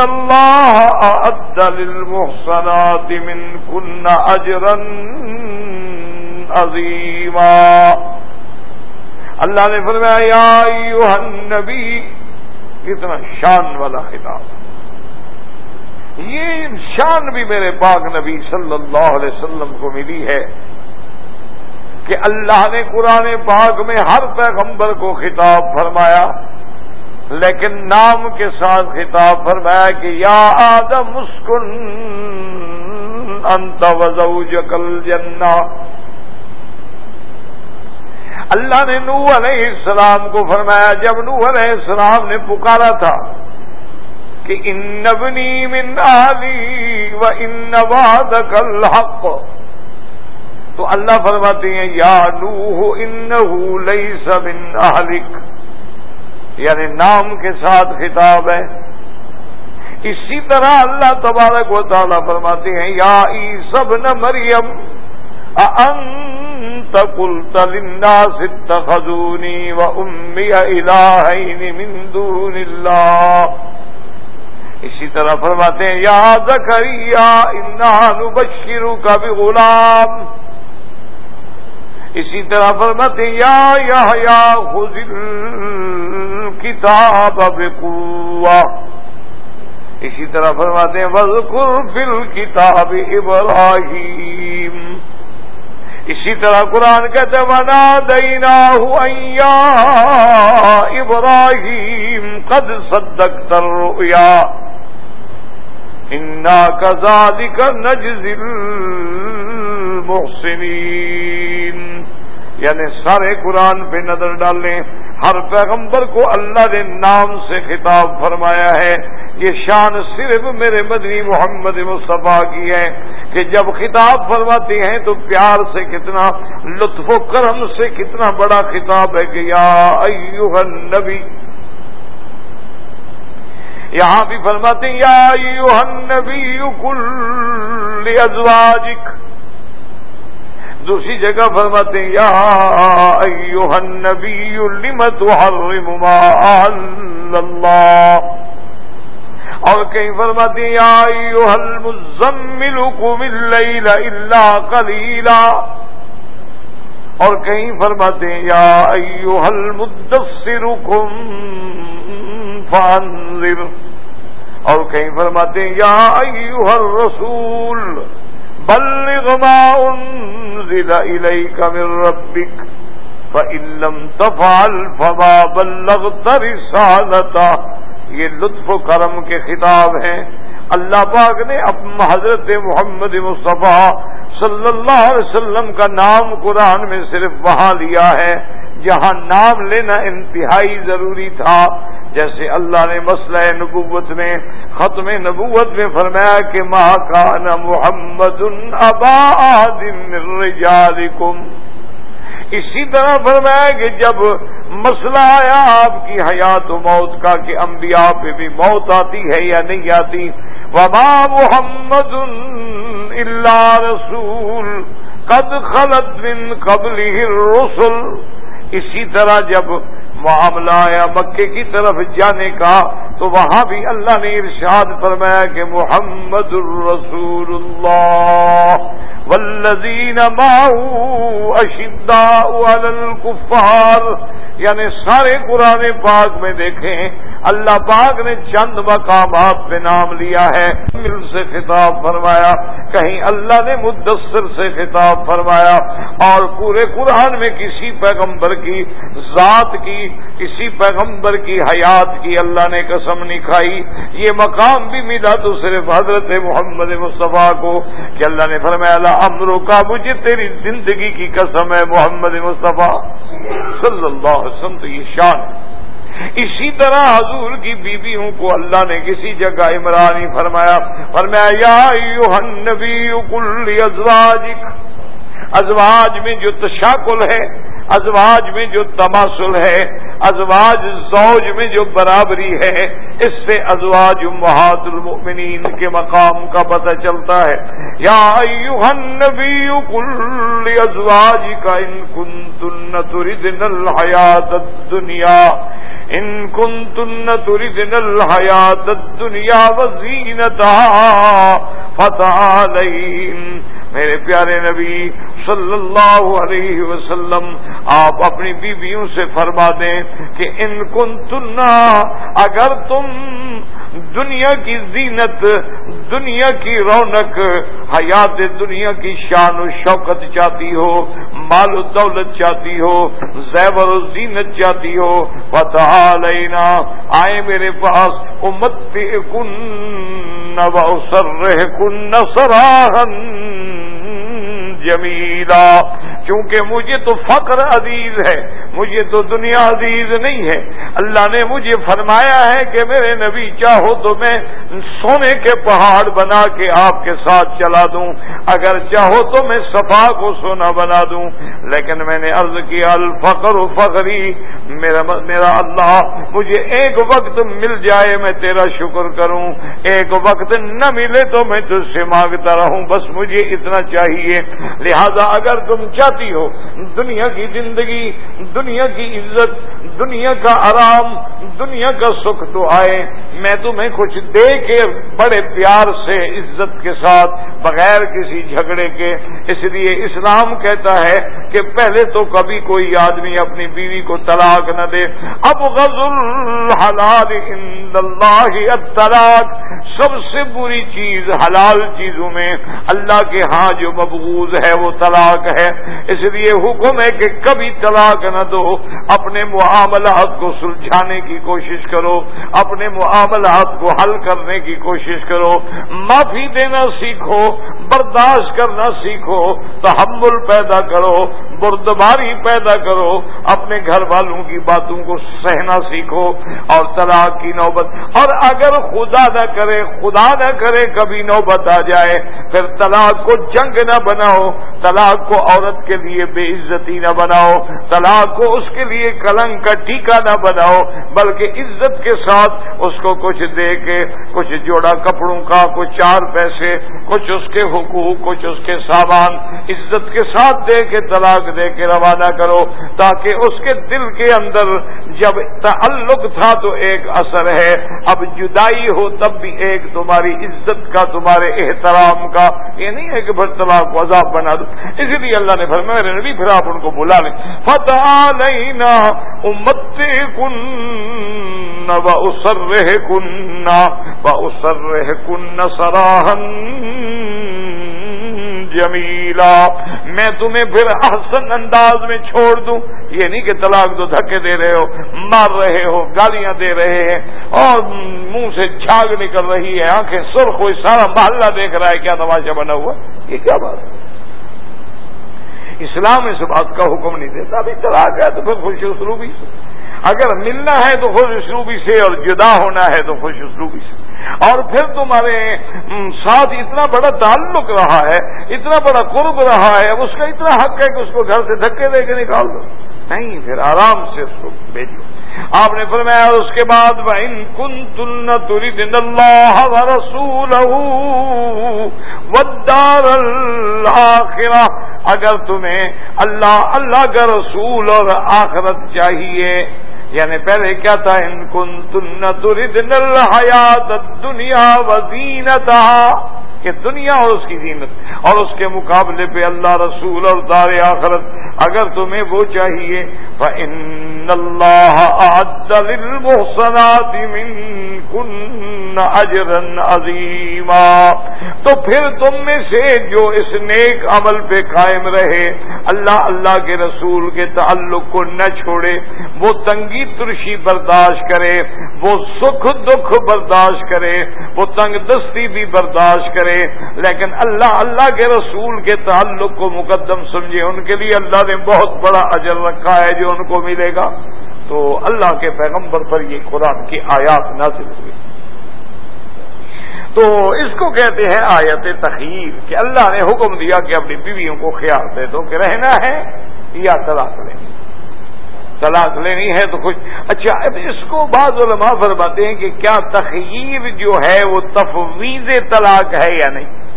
الله أعد للمحصنات من كن أجرا عظيما۔ اللہ نے فرمایا، یا ایوہ النبی، اتنا شان والا خطاب۔ یہ شان بھی میرے پاک نبی صلی اللہ علیہ وسلم کو ملی ہے کہ اللہ نے قرآن پاک میں ہر پیغمبر کو خطاب فرمایا۔ لیکن نام کے ساتھ خطاب فرمایا کہ یا آدم مسکن انت وزوجکل جنا اللہ نے نو علیہ السلام کو فرمایا، جب نو علیہ السلام نے پکارا تھا کہ ان نبنی من آلی و ان وعدک الحق، تو اللہ فرماتے ہیں، یا نوح انہو لیس من اہلک۔ یعنی نام کے ساتھ خطاب ہے۔ اسی طرح اللہ تبارک و تعالیٰ فرماتے ہیں، یا ای سب نہ مریم اتخذونی و امی الہین من دون اللہ اسی طرح فرماتے ہیں، یا زکریا، انا نبشرک بغلام۔ اسی طرح فرماتے ہیں، یا یا خذل کتاب بقوہ اسی طرح فرماتے ہیں وزقر فل کتاب ابراہیم۔ اسی طرح قرآن کہتے ونا دینا ہوا ابراہیم، قد صدق تر یا انا کزالک نجزل محسنین یعنی سارے قرآن پہ نظر ڈالیں ہر پیغمبر کو اللہ نے نام سے خطاب فرمایا ہے۔ یہ شان صرف میرے مدنی محمد مصطفیٰ کی ہے کہ جب خطاب فرماتے ہیں تو پیار سے کتنا، لطف و کرم سے کتنا بڑا خطاب ہے کہ یا ایوہ النبی۔ یہاں بھی فرماتے ہیں، یا ایوہ النبی کل ازواجک دوسری جگہ فرماتے ہیں، یا ایوہ النبی لم تحرم ما اللہ؟ اور کہیں فرماتے ہیں، یا ایوہ المزمل قم اللیل الا قلیلا؟ اور کہیں فرماتے ہیں، یا ایوہ المدثر قم فانذر؟ اور کہیں فرماتے ہیں، یا ایوہ الرسول بلغ ما انزل الیک من ربک فإن لم تفعل فما بلغت رسالتا یہ لطف و کرم کے خطاب ہیں۔ اللہ پاک نے حضرت محمد مصطفیٰ صلی اللہ علیہ وسلم کا نام قرآن میں صرف وہاں لیا ہے۔ جہاں نام لینا انتہائی ضروری تھا۔ جیسے اللہ نے مسئلہ نبوت میں، ختم نبوت میں فرمایا کہ ماں کا نا محمد اسی طرح فرمایا کہ جب مسئلہ آیا آپ کی حیات و موت کا کہ انبیاء پہ بھی موت آتی ہے یا نہیں آتی وبا محمد اللہ رسول قد خلط من قبل رسول اسی طرح جب معاملہ یا مکے کی طرف جانے کا، تو وہاں بھی اللہ نے ارشاد فرمایا کہ محمد الرسول اللہ۔ والذین معه اشداء علی الكفار یعنی سارے قرآن پاک میں دیکھیں، اللہ پاک نے چند مقامات پہ نام لیا ہے۔ مل سے خطاب فرمایا، کہیں اللہ نے مدثر سے خطاب فرمایا، اور پورے قرآن میں کسی پیغمبر کی ذات کی کسی پیغمبر کی حیات کی اللہ نے قسم نہیں کھائی، یہ مقام بھی ملا تو صرف حضرت محمد مصطفیٰ کو کہ اللہ نے فرمایا امرو کا، مجھے تیری زندگی کی قسم ہے محمد مصطفیٰ۔ صلی اللہ علیہ وسلم، تو یہ شان۔ اسی طرح حضور کی بیویوں کو اللہ نے کسی جگہ عمرانی فرمایا۔ فرمایا، یا نبی کل ازواجک ازواج میں جو تشاکل ہے ازواج میں جو تماسل ہے، ازواج زوج میں جو برابری ہے، اس سے ازواج محاد المؤمنین کے مقام کا پتہ چلتا ہے۔ یا النبی کل ازواج کا ان کن تن تردن الحیات الدنیا، ان کنتن تردن الحیات الدنیا وزینتها فتح میرے پیارے نبی صلی اللہ علیہ وسلم، آپ اپنی بیویوں سے فرما دیں کہ ان کن تننا اگر تم دنیا کی زینت، دنیا کی رونق، حیات دنیا کی شان و شوکت چاہتی ہو، مال و دولت چاہتی ہو، زیور و زینت چاہتی ہو پتہ لینا آئے میرے پاس امت کن نہ کن سراہن جمیلا کیونکہ مجھے تو فقر عزیز ہے، مجھے تو دنیا عزیز نہیں ہے۔ اللہ نے مجھے فرمایا ہے کہ میرے نبی چاہو تو میں سونے کے پہاڑ بنا کے آپ کے ساتھ چلا دوں۔ اگر چاہو تو میں صفا کو سونا بنا دوں۔ لیکن میں نے عرض کیا، الفقر و فخری میرا میرا اللہ، مجھے ایک وقت مل جائے میں تیرا شکر کروں۔ ایک وقت نہ ملے تو میں تجھ سے مانگتا رہوں۔ بس مجھے اتنا چاہیے۔ لہذا اگر تم چاہتی ہو۔ دنیا کی زندگی، دنیا کی عزت، دنیا کا آرام، دنیا کا سکھ تو آئے۔ میں تمہیں کچھ دے کے بڑے پیار سے عزت کے ساتھ، بغیر کسی جھگڑے کے۔ اس لیے اسلام کہتا ہے کہ پہلے تو کبھی کوئی آدمی اپنی بیوی کو طلاق نہ دے۔ اب غزل حلال اللہ طلاق سب سے بری چیز حلال چیزوں میں اللہ کے ہاں جو مبغوض ہے وہ طلاق ہے۔ اس لیے حکم ہے کہ کبھی طلاق نہ دو، اپنے معاملات کو سلجھانے کی کوشش کرو، اپنے معاملات کو حل کرنے کی کوشش کرو، معافی دینا سیکھو، برداشت کرنا سیکھو، تحمل پیدا کرو، بردباری پیدا کرو، اپنے گھر والوں کی باتوں کو سہنا سیکھو اور طلاق کی نوبت۔ اور اگر خدا نہ کرے، خدا نہ کرے کبھی نوبت آ جائے، پھر طلاق کو جنگ نہ بناؤ، طلاق کو عورت کے لیے بے عزتی نہ بناؤ، طلاق کو اس کے لیے کلنگ کا ٹیکا نہ بناؤ، بلکہ عزت کے ساتھ اس کو کچھ دے کے، کچھ جوڑا کپڑوں کا، کچھ چار پیسے، کچھ اس کے حقوق، کچھ اس کے سامان عزت کے ساتھ دے کے، طلاق دے کے روانہ کرو، تاکہ اس کے دل کے اندر جب تعلق تھا تو ایک اثر ہے، اب جدائی ہو تب بھی ایک تمہاری عزت کا، تمہارے احترام کا، یہ نہیں ہے کہ طلاق کو عذاب بنا دو۔ اسی لیے اللہ نے فرمایا میرے نبی پھر آپ ان کو بلا لیں۔ فتح لینا امت کن و اسر رہ کن و اسر رہ کن سراہن جمیلا میں تمہیں پھر احسن انداز میں چھوڑ دوں۔ یہ نہیں کہ طلاق دو دھکے دے رہے ہو، مار رہے ہو، گالیاں دے رہے ہیں اور منہ سے جھاگ نکل رہی ہے، آنکھیں سرخ ہوئی سارا محلہ دیکھ رہا ہے، کیا تماشا بنا ہوا؟ یہ کیا بات ہے؟ اسلام اس بات کا حکم نہیں دیتا، ابھی آ گیا تو پھر خوش اسلوبی سے۔ اگر ملنا ہے تو خوش اسلوبی سے اور جدا ہونا ہے تو خوش اسلوبی سے۔ اور پھر تمہارے ساتھ اتنا بڑا تعلق رہا ہے، اتنا بڑا قرب رہا ہے، اس کا اتنا حق ہے کہ اس کو گھر سے دھکے دے کے نکال دو۔ نہیں، پھر آرام سے اس کو بھیجو آپ نے فرمایا اس کے بعد ان کن تل تری دن اللہ رسول ودار اللہ اگر تمہیں اللہ اللہ کا رسول اور آخرت چاہیے یعنی پہلے کیا تھا؟ ان کن تن تردن الحیات دنیا وزینتا کہ دنیا اور اس کی زینت اور اس کے مقابلے پہ اللہ رسول اور دار آخرت، اگر تمہیں وہ چاہیے، فَإِنَّ اللَّهَ أَعَدَّ لِلْمُحْسَنَاتِ مِنْكُنَّ أَجْرًا عَظِيمًا۔ تو پھر تم میں سے جو اس نیک عمل پہ قائم رہے، اللہ اللہ کے رسول کے تعلق کو نہ چھوڑے، وہ تنگی ترشی برداشت کرے، وہ سکھ دکھ برداشت کرے، وہ تنگ دستی بھی برداشت کرے۔ لیکن اللہ اللہ کے رسول کے تعلق کو مقدم سمجھے، ان کے لیے اللہ نے بہت بڑا اجر رکھا ہے جو ان کو ملے گا۔ تو اللہ کے پیغمبر پر یہ قرآن کی آیات نازل ہوئی۔ تو اس کو کہتے ہیں آیت تخیر کہ اللہ نے حکم دیا کہ اپنی بیویوں کو خیال دے دو کہ رہنا ہے یا طلاق لینی طلاق لینی ہے تو کچھ اچھا اب اس کو بعض علماء فرماتے ہیں کہ کیا تخیر جو ہے وہ تفویض طلاق ہے یا نہیں؟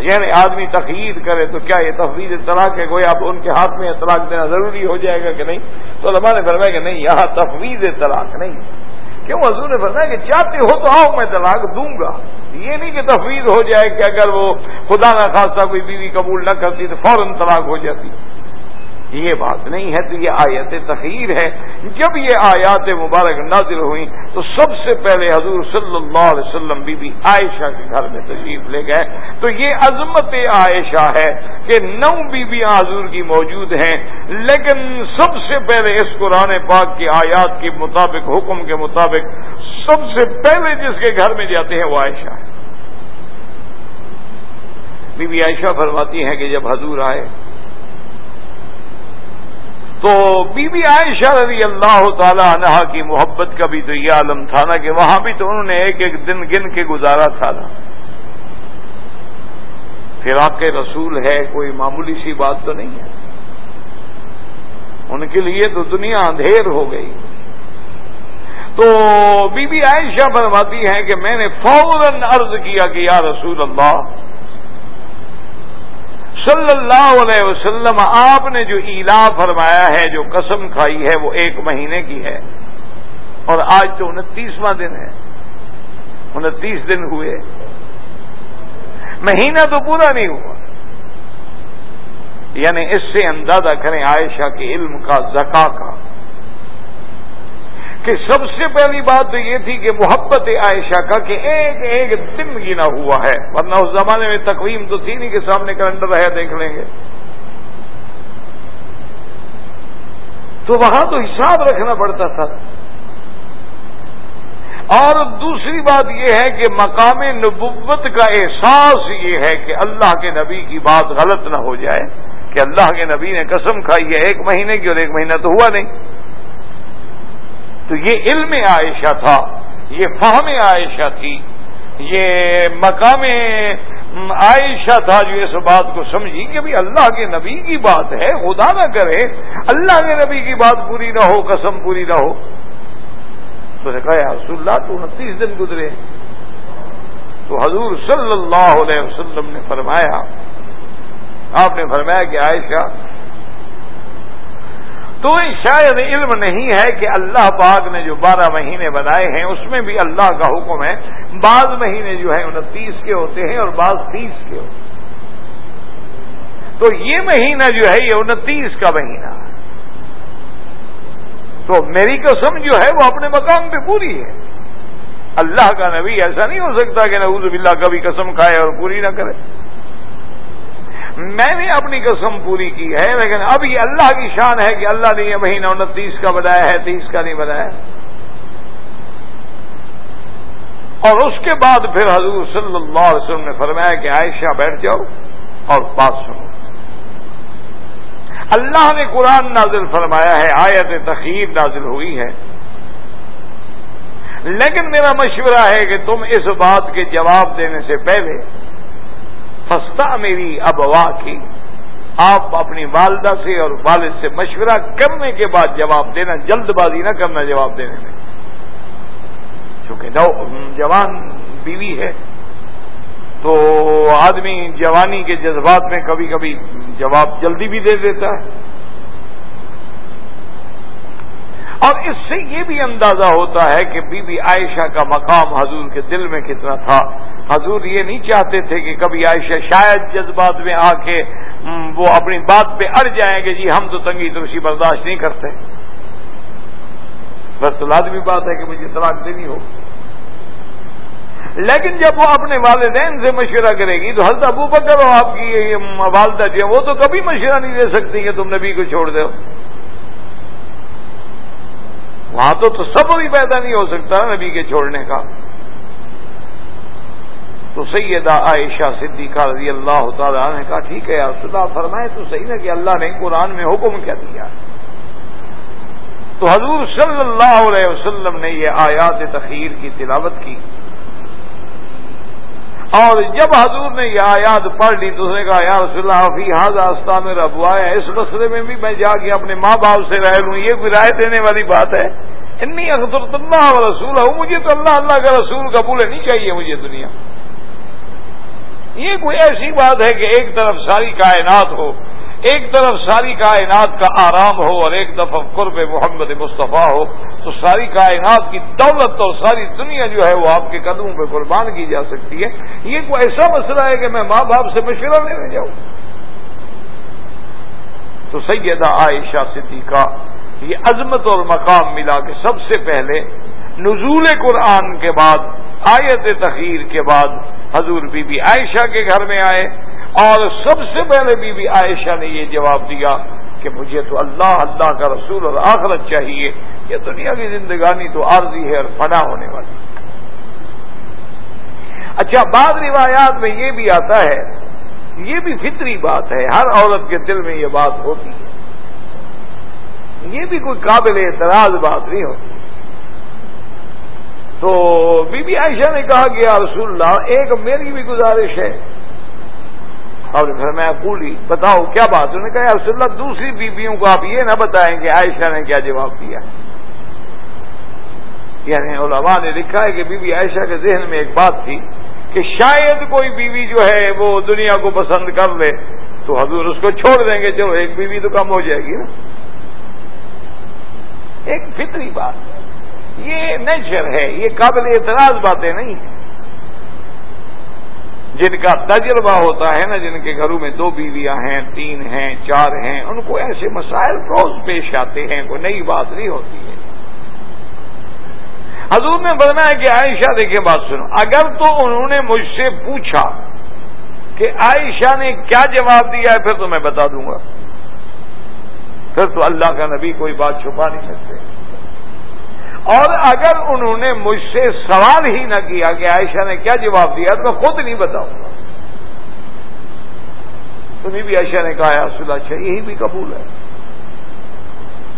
یعنی آدمی تخیر کرے تو کیا یہ تفویض طلاق ہے؟ کوئی آپ ان کے ہاتھ میں طلاق دینا ضروری ہو جائے گا کہ نہیں؟ تو علماء نے فرمایا کہ نہیں، یہاں تفویض طلاق نہیں۔ کیوں؟ حضور نے فرمایا کہ چاہتے ہو تو آؤ، میں طلاق دوں گا۔ یہ نہیں کہ تفویض ہو جائے کہ اگر وہ خدا نہ خاصا کوئی بیوی قبول نہ کرتی تو فوراً طلاق ہو جاتی۔ یہ بات نہیں ہے تو یہ آیت تخیر ہے۔ جب یہ آیات مبارک نازل ہوئی تو سب سے پہلے حضور صلی اللہ علیہ وسلم بی بی عائشہ کے گھر میں تشریف لے گئے۔ تو یہ عظمت عائشہ ہے کہ نو بی بی حضور کی موجود ہیں۔ لیکن سب سے پہلے اس قرآن پاک کی آیات کے مطابق، حکم کے مطابق سب سے پہلے جس کے گھر میں جاتے ہیں وہ عائشہ ہے بی بی عائشہ فرماتی ہیں کہ جب حضور آئے تو بی بی عائشہ رضی اللہ تعالی عنہ کی محبت کا بھی تو یہ عالم تھا نا کہ وہاں بھی تو انہوں نے ایک ایک دن گن کے گزارا تھا نا۔ پھر کے رسول ہے، کوئی معمولی سی بات تو نہیں ہے۔ ان کے لیے تو دنیا اندھیر ہو گئی۔ تو بی بی عائشہ فرماتی ہیں کہ میں نے فوراً عرض کیا کہ یا رسول اللہ صلی اللہ علیہ وسلم، آپ نے جو ایلا فرمایا ہے، جو قسم کھائی ہے، وہ ایک مہینے کی ہے۔ اور آج تو انتیسواں دن ہے۔ انتیس دن ہوئے۔ مہینہ تو پورا نہیں ہوا۔ یعنی اس سے اندازہ کریں عائشہ کے علم کا، زکا کا۔ کہ سب سے پہلی بات تو یہ تھی کہ محبت عائشہ کا کہ ایک ایک دن گنا ہوا ہے، ورنہ اس زمانے میں تقویم تو تھی نہیں کہ سامنے کیلنڈر رہے دیکھ لیں گے۔ تو وہاں تو حساب رکھنا پڑتا تھا۔ اور دوسری بات یہ ہے کہ مقام نبوت کا احساس یہ ہے کہ اللہ کے نبی کی بات غلط نہ ہو جائے، کہ اللہ کے نبی نے قسم کھائی ہے، ایک مہینے کی اور ایک مہینہ تو ہوا نہیں۔ تو یہ علم عائشہ تھا، یہ فہم عائشہ تھی، یہ مقام عائشہ تھا جو اس بات کو سمجھی کہ بھی اللہ کے نبی کی بات ہے، خدا نہ کرے، اللہ کے نبی کی بات پوری نہ ہو، قسم پوری نہ ہو۔ تو نے کہا رسول اللہ، تو انتیس دن گزرے۔ تو حضور صلی اللہ علیہ وسلم نے فرمایا، آپ نے فرمایا کہ عائشہ تو شاید علم نہیں ہے کہ اللہ پاک نے جو بارہ مہینے بنائے ہیں، اس میں بھی اللہ کا حکم ہے۔ بعض مہینے جو ہیں، انتیس کے ہوتے ہیں اور بعض تیس کے ہوتے ہیں۔ تو یہ مہینہ جو ہے، یہ انتیس کا مہینہ۔ ہے تو میری قسم جو ہے، وہ اپنے مقام پہ پوری ہے۔ اللہ کا نبی ایسا نہیں ہو سکتا کہ نعوذ باللہ کبھی قسم کھائے اور پوری نہ کرے۔ میں نے اپنی قسم پوری کی ہے، لیکن اب یہ اللہ کی شان ہے کہ اللہ نے یہ مہینہ انتیس کا بنایا ہے، تیس کا نہیں بنایا۔ اور اس کے بعد پھر حضور صلی اللہ علیہ وسلم نے فرمایا کہ عائشہ بیٹھ جاؤ اور بات سنو۔ اللہ نے قرآن نازل فرمایا ہے، آیت تخیر نازل ہوئی ہے۔ لیکن میرا مشورہ ہے کہ تم اس بات کے جواب دینے سے پہلے فستا میری ابوا کی آپ اپنی والدہ سے اور والد سے مشورہ کرنے کے بعد جواب دینا، جلد بازی نہ کرنا جواب دینے میں۔ چونکہ نو، جوان بیوی ہے، تو آدمی جوانی کے جذبات میں کبھی کبھی جواب جلدی بھی دے دیتا ہے۔ اور اس سے یہ بھی اندازہ ہوتا ہے کہ بی بی عائشہ کا مقام حضور کے دل میں کتنا تھا۔ حضور یہ نہیں چاہتے تھے کہ کبھی عائشہ شاید جذبات میں آ کے وہ اپنی بات پہ اڑ جائیں کہ جی ہم تو تنگی ترشی برداشت نہیں کرتے۔ بس لازمی بات ہے کہ مجھے طلاق دینی ہو۔ لیکن جب وہ اپنے والدین سے مشورہ کرے گی تو حضرت ابو بکر اور آپ کی والدہ جو وہ تو کبھی مشورہ نہیں دے سکتی کہ تم نبی کو چھوڑ دو۔ وہاں تو تصور بھی پیدا نہیں ہو سکتا نبی کے چھوڑنے کا۔ تو سیدہ عائشہ صدیقہ رضی اللہ تعالیٰ نے کہا، ٹھیک ہے اللہ فرمائے تو صحیح نا کہ اللہ نے قرآن میں حکم کیا دیا۔ تو حضور صلی اللہ علیہ وسلم نے یہ آیات تخیر کی، تلاوت کی۔ اور جب حضور نے یہ آیات پڑھ لی تو اس نے کہا، یا رسول اللہ، فی حاض آستہ میں ربوا ہے اس مسئلے میں بھی میں جا کے اپنے ماں باپ سے رہ لوں، یہ کوئی رائے دینے والی بات ہے؟ انی اخبر اللہ رسول ہوں مجھے تو اللہ اللہ کا رسول قبول نہیں چاہیے مجھے دنیا۔ یہ کوئی ایسی بات ہے کہ ایک طرف ساری کائنات ہو، ایک طرف ساری کائنات کا آرام ہو اور ایک دفعہ قرب محمد مصطفیٰ ہو، تو ساری کائنات کی دولت اور ساری دنیا جو ہے وہ آپ کے قدموں پہ قربان کی جا سکتی ہے۔ یہ کوئی ایسا مسئلہ ہے کہ میں ماں باپ سے مشورہ لینے جاؤں؟ تو سیدہ عائشہ صدیقہ، یہ عظمت اور مقام ملا کے سب سے پہلے نزول قرآن کے بعد، آیت تخیر کے بعد حضور بی بی عائشہ کے گھر میں آئے اور سب سے پہلے بی بی عائشہ نے یہ جواب دیا کہ مجھے تو اللہ اللہ کا رسول اور آخرت چاہیے، یہ دنیا کی زندگانی تو عارضی ہے اور فنا ہونے والی اچھا بعض روایات میں یہ بھی آتا ہے، یہ بھی فطری بات ہے، ہر عورت کے دل میں یہ بات ہوتی ہے۔ یہ بھی کوئی قابل اعتراض بات نہیں ہوتی۔ تو بی بی عائشہ نے کہا کہ یا رسول اللہ، ایک میری بھی گزارش ہے۔ اور پھر میں پولی بتاؤ کیا بات؟ انہوں نے کہا رسول اللہ، دوسری بیویوں کو آپ یہ نہ بتائیں کہ عائشہ نے کیا جواب دیا۔ یعنی علماء نے لکھا ہے کہ بی بی عائشہ کے ذہن میں ایک بات تھی کہ شاید کوئی بیوی جو ہے وہ دنیا کو پسند کر لے، تو حضور اس کو چھوڑ دیں گے۔ چلو، ایک بیوی تو کم ہو جائے گی نا۔ ایک فطری بات۔ ہے یہ نیچر ہے، یہ قابل اعتراض باتیں نہیں ہیں۔ جن کا تجربہ ہوتا ہے نا، جن کے گھروں میں دو بیویاں ہیں، تین ہیں، چار ہیں، ان کو ایسے مسائل روز پیش آتے ہیں کوئی نئی بات نہیں ہوتی ہے۔ حضور نے بتایا کہ عائشہ، دیکھیں بات سنو۔ اگر تو انہوں نے مجھ سے پوچھا کہ عائشہ نے کیا جواب دیا ہے، پھر تو میں بتا دوں گا۔ پھر تو اللہ کا نبی کوئی بات چھپا نہیں سکتے۔ اور اگر انہوں نے مجھ سے سوال ہی نہ کیا کہ عائشہ نے کیا جواب دیا تو میں خود نہیں بتاؤں گا۔ تمہیں بھی عائشہ نے کہا رسول اچھا یہی بھی قبول ہے۔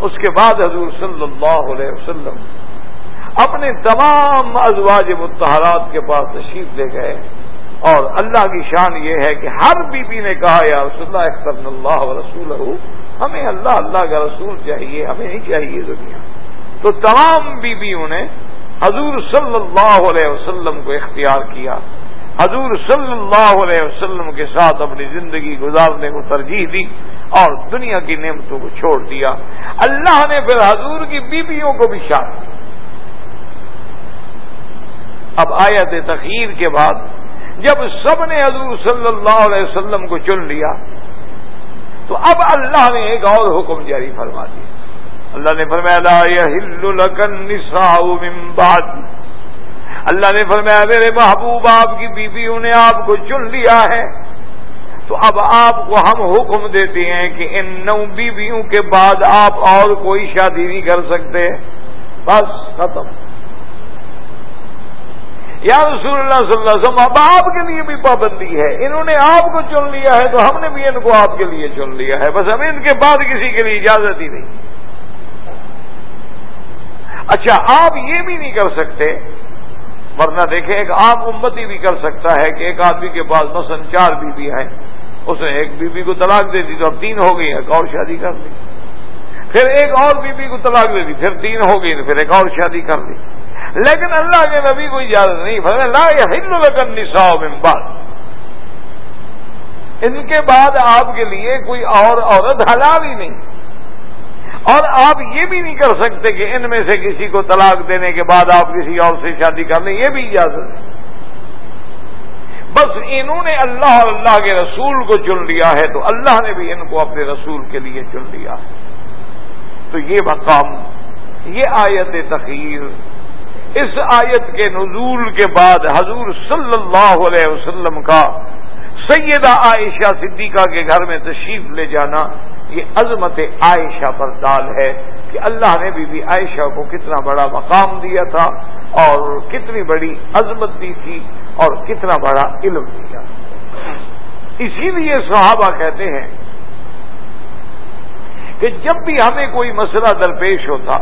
اس کے بعد حضور صلی اللہ علیہ وسلم اپنے تمام ازواج متحرات کے پاس تشریف لے گئے۔ اور اللہ کی شان یہ ہے کہ ہر بی بی نے کہا، یا رسول اللہ اختر اللہ رسول ہمیں اللہ اللہ کا رسول چاہیے، ہمیں نہیں چاہیے دنیا۔ تو تمام بیویوں نے حضور صلی اللہ علیہ وسلم کو اختیار کیا۔ حضور صلی اللہ علیہ وسلم کے ساتھ اپنی زندگی گزارنے کو ترجیح دی اور دنیا کی نعمتوں کو چھوڑ دیا۔ اللہ نے پھر حضور کی بیویوں کو بھی شاد اب آیت تخیر کے بعد جب سب نے حضور صلی اللہ علیہ وسلم کو چن لیا تو اب اللہ نے ایک اور حکم جاری فرما دیا۔ اللہ نے فرمایا من بعد۔ اللہ نے فرمایا، میرے محبوب آپ کی بیویوں نے آپ کو چن لیا ہے۔ تو اب آپ کو ہم حکم دیتے ہیں کہ ان نو بیویوں کے بعد آپ اور کوئی شادی نہیں کر سکتے۔ بس ختم۔ یا رسول اللہ صلی اللہ علیہ وسلم، اب آپ کے لیے بھی پابندی ہے۔ انہوں نے آپ کو چن لیا ہے تو ہم نے بھی ان کو آپ کے لیے چن لیا ہے۔ بس ہمیں ان کے بعد کسی کے لیے اجازت ہی نہیں۔ اچھا آپ یہ بھی نہیں کر سکتے، ورنہ دیکھیں ایک عام امتی بھی کر سکتا ہے کہ ایک آدمی کے پاس مثلاً چار بیوی ہیں، اس نے ایک بیوی کو طلاق دے دی تو اب تین ہو گئی ایک اور شادی کر لی۔ پھر ایک اور بیوی کو طلاق دے دی، پھر تین ہو گئی پھر ایک اور شادی کر لی۔ لیکن اللہ کے نبی کو اجازت نہیں لا ہند نساء من بعد۔ ان کے بعد آپ کے لیے کوئی اور عورت حلال ہی نہیں۔ اور آپ یہ بھی نہیں کر سکتے کہ ان میں سے کسی کو طلاق دینے کے بعد آپ کسی اور سے شادی کر لیں، یہ بھی اجازت ہے۔ بس انہوں نے اللہ اور اللہ کے رسول کو چن لیا ہے تو اللہ نے بھی ان کو اپنے رسول کے لیے چن لیا ہے۔ تو یہ مقام، یہ آیت تخیر اس آیت کے نزول کے بعد حضور صلی اللہ علیہ وسلم کا سیدہ عائشہ صدیقہ کے گھر میں تشریف لے جانا۔ یہ عظمت عائشہ پر دال ہے کہ اللہ نے بی بی عائشہ کو کتنا بڑا مقام دیا تھا اور کتنی بڑی عظمت دی تھی اور کتنا بڑا علم دیا۔ اسی لیے صحابہ کہتے ہیں کہ جب بھی ہمیں کوئی مسئلہ درپیش ہوتا،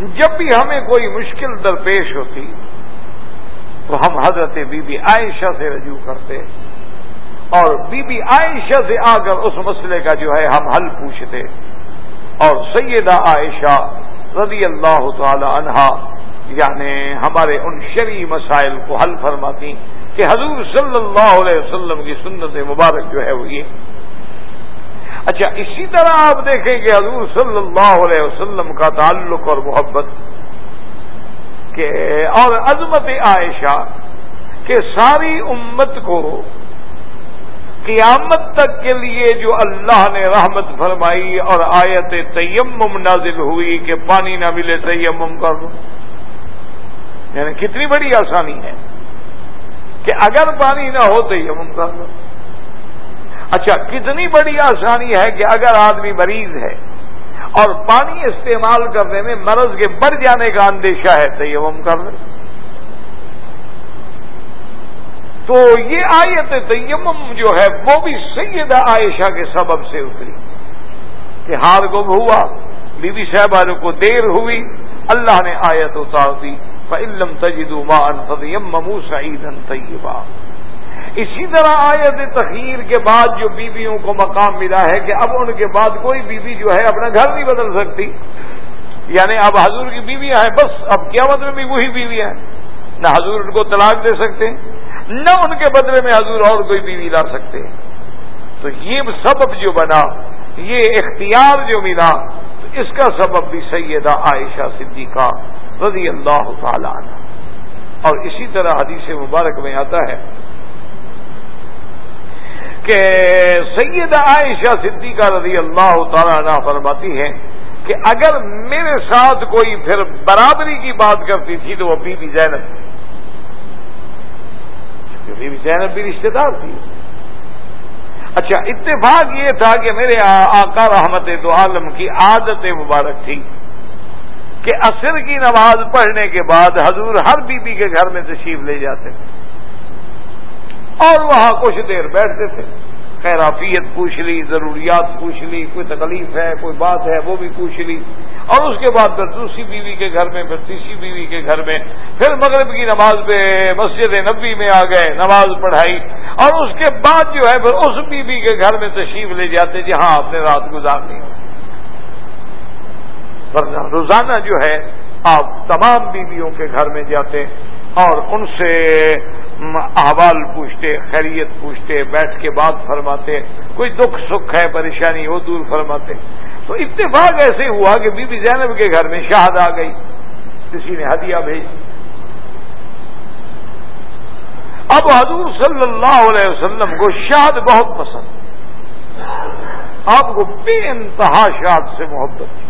جب بھی ہمیں کوئی مشکل درپیش ہوتی، تو ہم حضرت بی بی عائشہ سے رجوع کرتے۔ اور بی بی عائشہ سے آ کر اس مسئلے کا جو ہے ہم حل پوچھتے۔ اور سیدہ عائشہ رضی اللہ تعالی عنہا یعنی ہمارے ان شرعی مسائل کو حل فرماتی کہ حضور صلی اللہ علیہ وسلم کی سنت مبارک جو ہے وہ یہ۔ اچھا اسی طرح آپ دیکھیں کہ حضور صلی اللہ علیہ وسلم کا تعلق اور محبت کہ، اور عظمت عائشہ کہ ساری امت کو قیامت تک کے لیے جو اللہ نے رحمت فرمائی اور آیت تیمم نازل ہوئی کہ پانی نہ ملے تیمم کر لو یعنی کتنی بڑی آسانی ہے کہ اگر پانی نہ ہو تیمم کر لو اچھا کتنی بڑی آسانی ہے کہ اگر آدمی مریض ہے اور پانی استعمال کرنے میں مرض کے بڑھ جانے کا اندیشہ ہے تیمم کر لو تو یہ آیت تیمم جو ہے وہ بھی سیدہ عائشہ کے سبب سے اتری۔ کہ ہار گم ہوا، بی بی صاحبہ کو دیر ہوئی، اللہ نے آیت اتار دی فعلم تجدو ما انفیم ممو سعید طیبہ اسی طرح آیت تخیر کے بعد جو بیویوں کو مقام ملا ہے کہ اب ان کے بعد کوئی بیوی جو ہے اپنا گھر نہیں بدل سکتی۔ یعنی اب حضور کی بیویاں ہیں، بس اب قیامت میں بھی وہی بیویاں ہیں۔ نہ حضور ان کو طلاق دے سکتے نہ ان کے بدلے میں حضور اور کوئی بیوی لا سکتے۔ تو یہ سبب جو بنا، یہ اختیار جو ملا، تو اس کا سبب بھی سیدہ عائشہ صدیقہ رضی اللہ تعالی عنہ۔ اور اسی طرح حدیث مبارک میں آتا ہے کہ سیدہ عائشہ صدیقہ رضی اللہ تعالی عنہ فرماتی ہیں کہ اگر میرے ساتھ کوئی پھر برابری کی بات کرتی تھی تو وہ بی بی زینب۔ بی بی زینب بھی رشتے دار تھی۔ اچھا اتفاق یہ تھا کہ میرے آقا رحمت دو عالم کی عادت مبارک تھی کہ عصر کی نماز پڑھنے کے بعد حضور ہر بی بی کے گھر میں تشریف لے جاتے تھے اور وہاں کچھ دیر بیٹھتے تھے۔ خیرافیت پوچھ لی، ضروریات پوچھ لی، کوئی تکلیف ہے، کوئی بات ہے، وہ بھی پوچھ لی۔ اور اس کے بعد پھر دوسری بیوی کے گھر میں، پھر تیسری بیوی کے گھر میں، پھر مغرب کی نماز پہ مسجد نبی میں آ گئے، نماز پڑھائی۔ اور اس کے بعد جو ہے، پھر اس بیوی کے گھر میں تشریف لے جاتے جہاں آپ نے رات گزارنی ہو روزانہ جو ہے، آپ تمام بیویوں کے گھر میں جاتے اور ان سے احوال پوچھتے، خیریت پوچھتے، بیٹھ کے بات فرماتے، کوئی دکھ سکھ ہے، پریشانی وہ دور فرماتے۔ تو اتفاق ایسے ہوا کہ بی بی زینب کے گھر میں شہد آ گئی، کسی نے ہدیہ بھیج اب حضور صلی اللہ علیہ وسلم کو شاد بہت پسند۔ آپ کو بے انتہا شاد سے محبت۔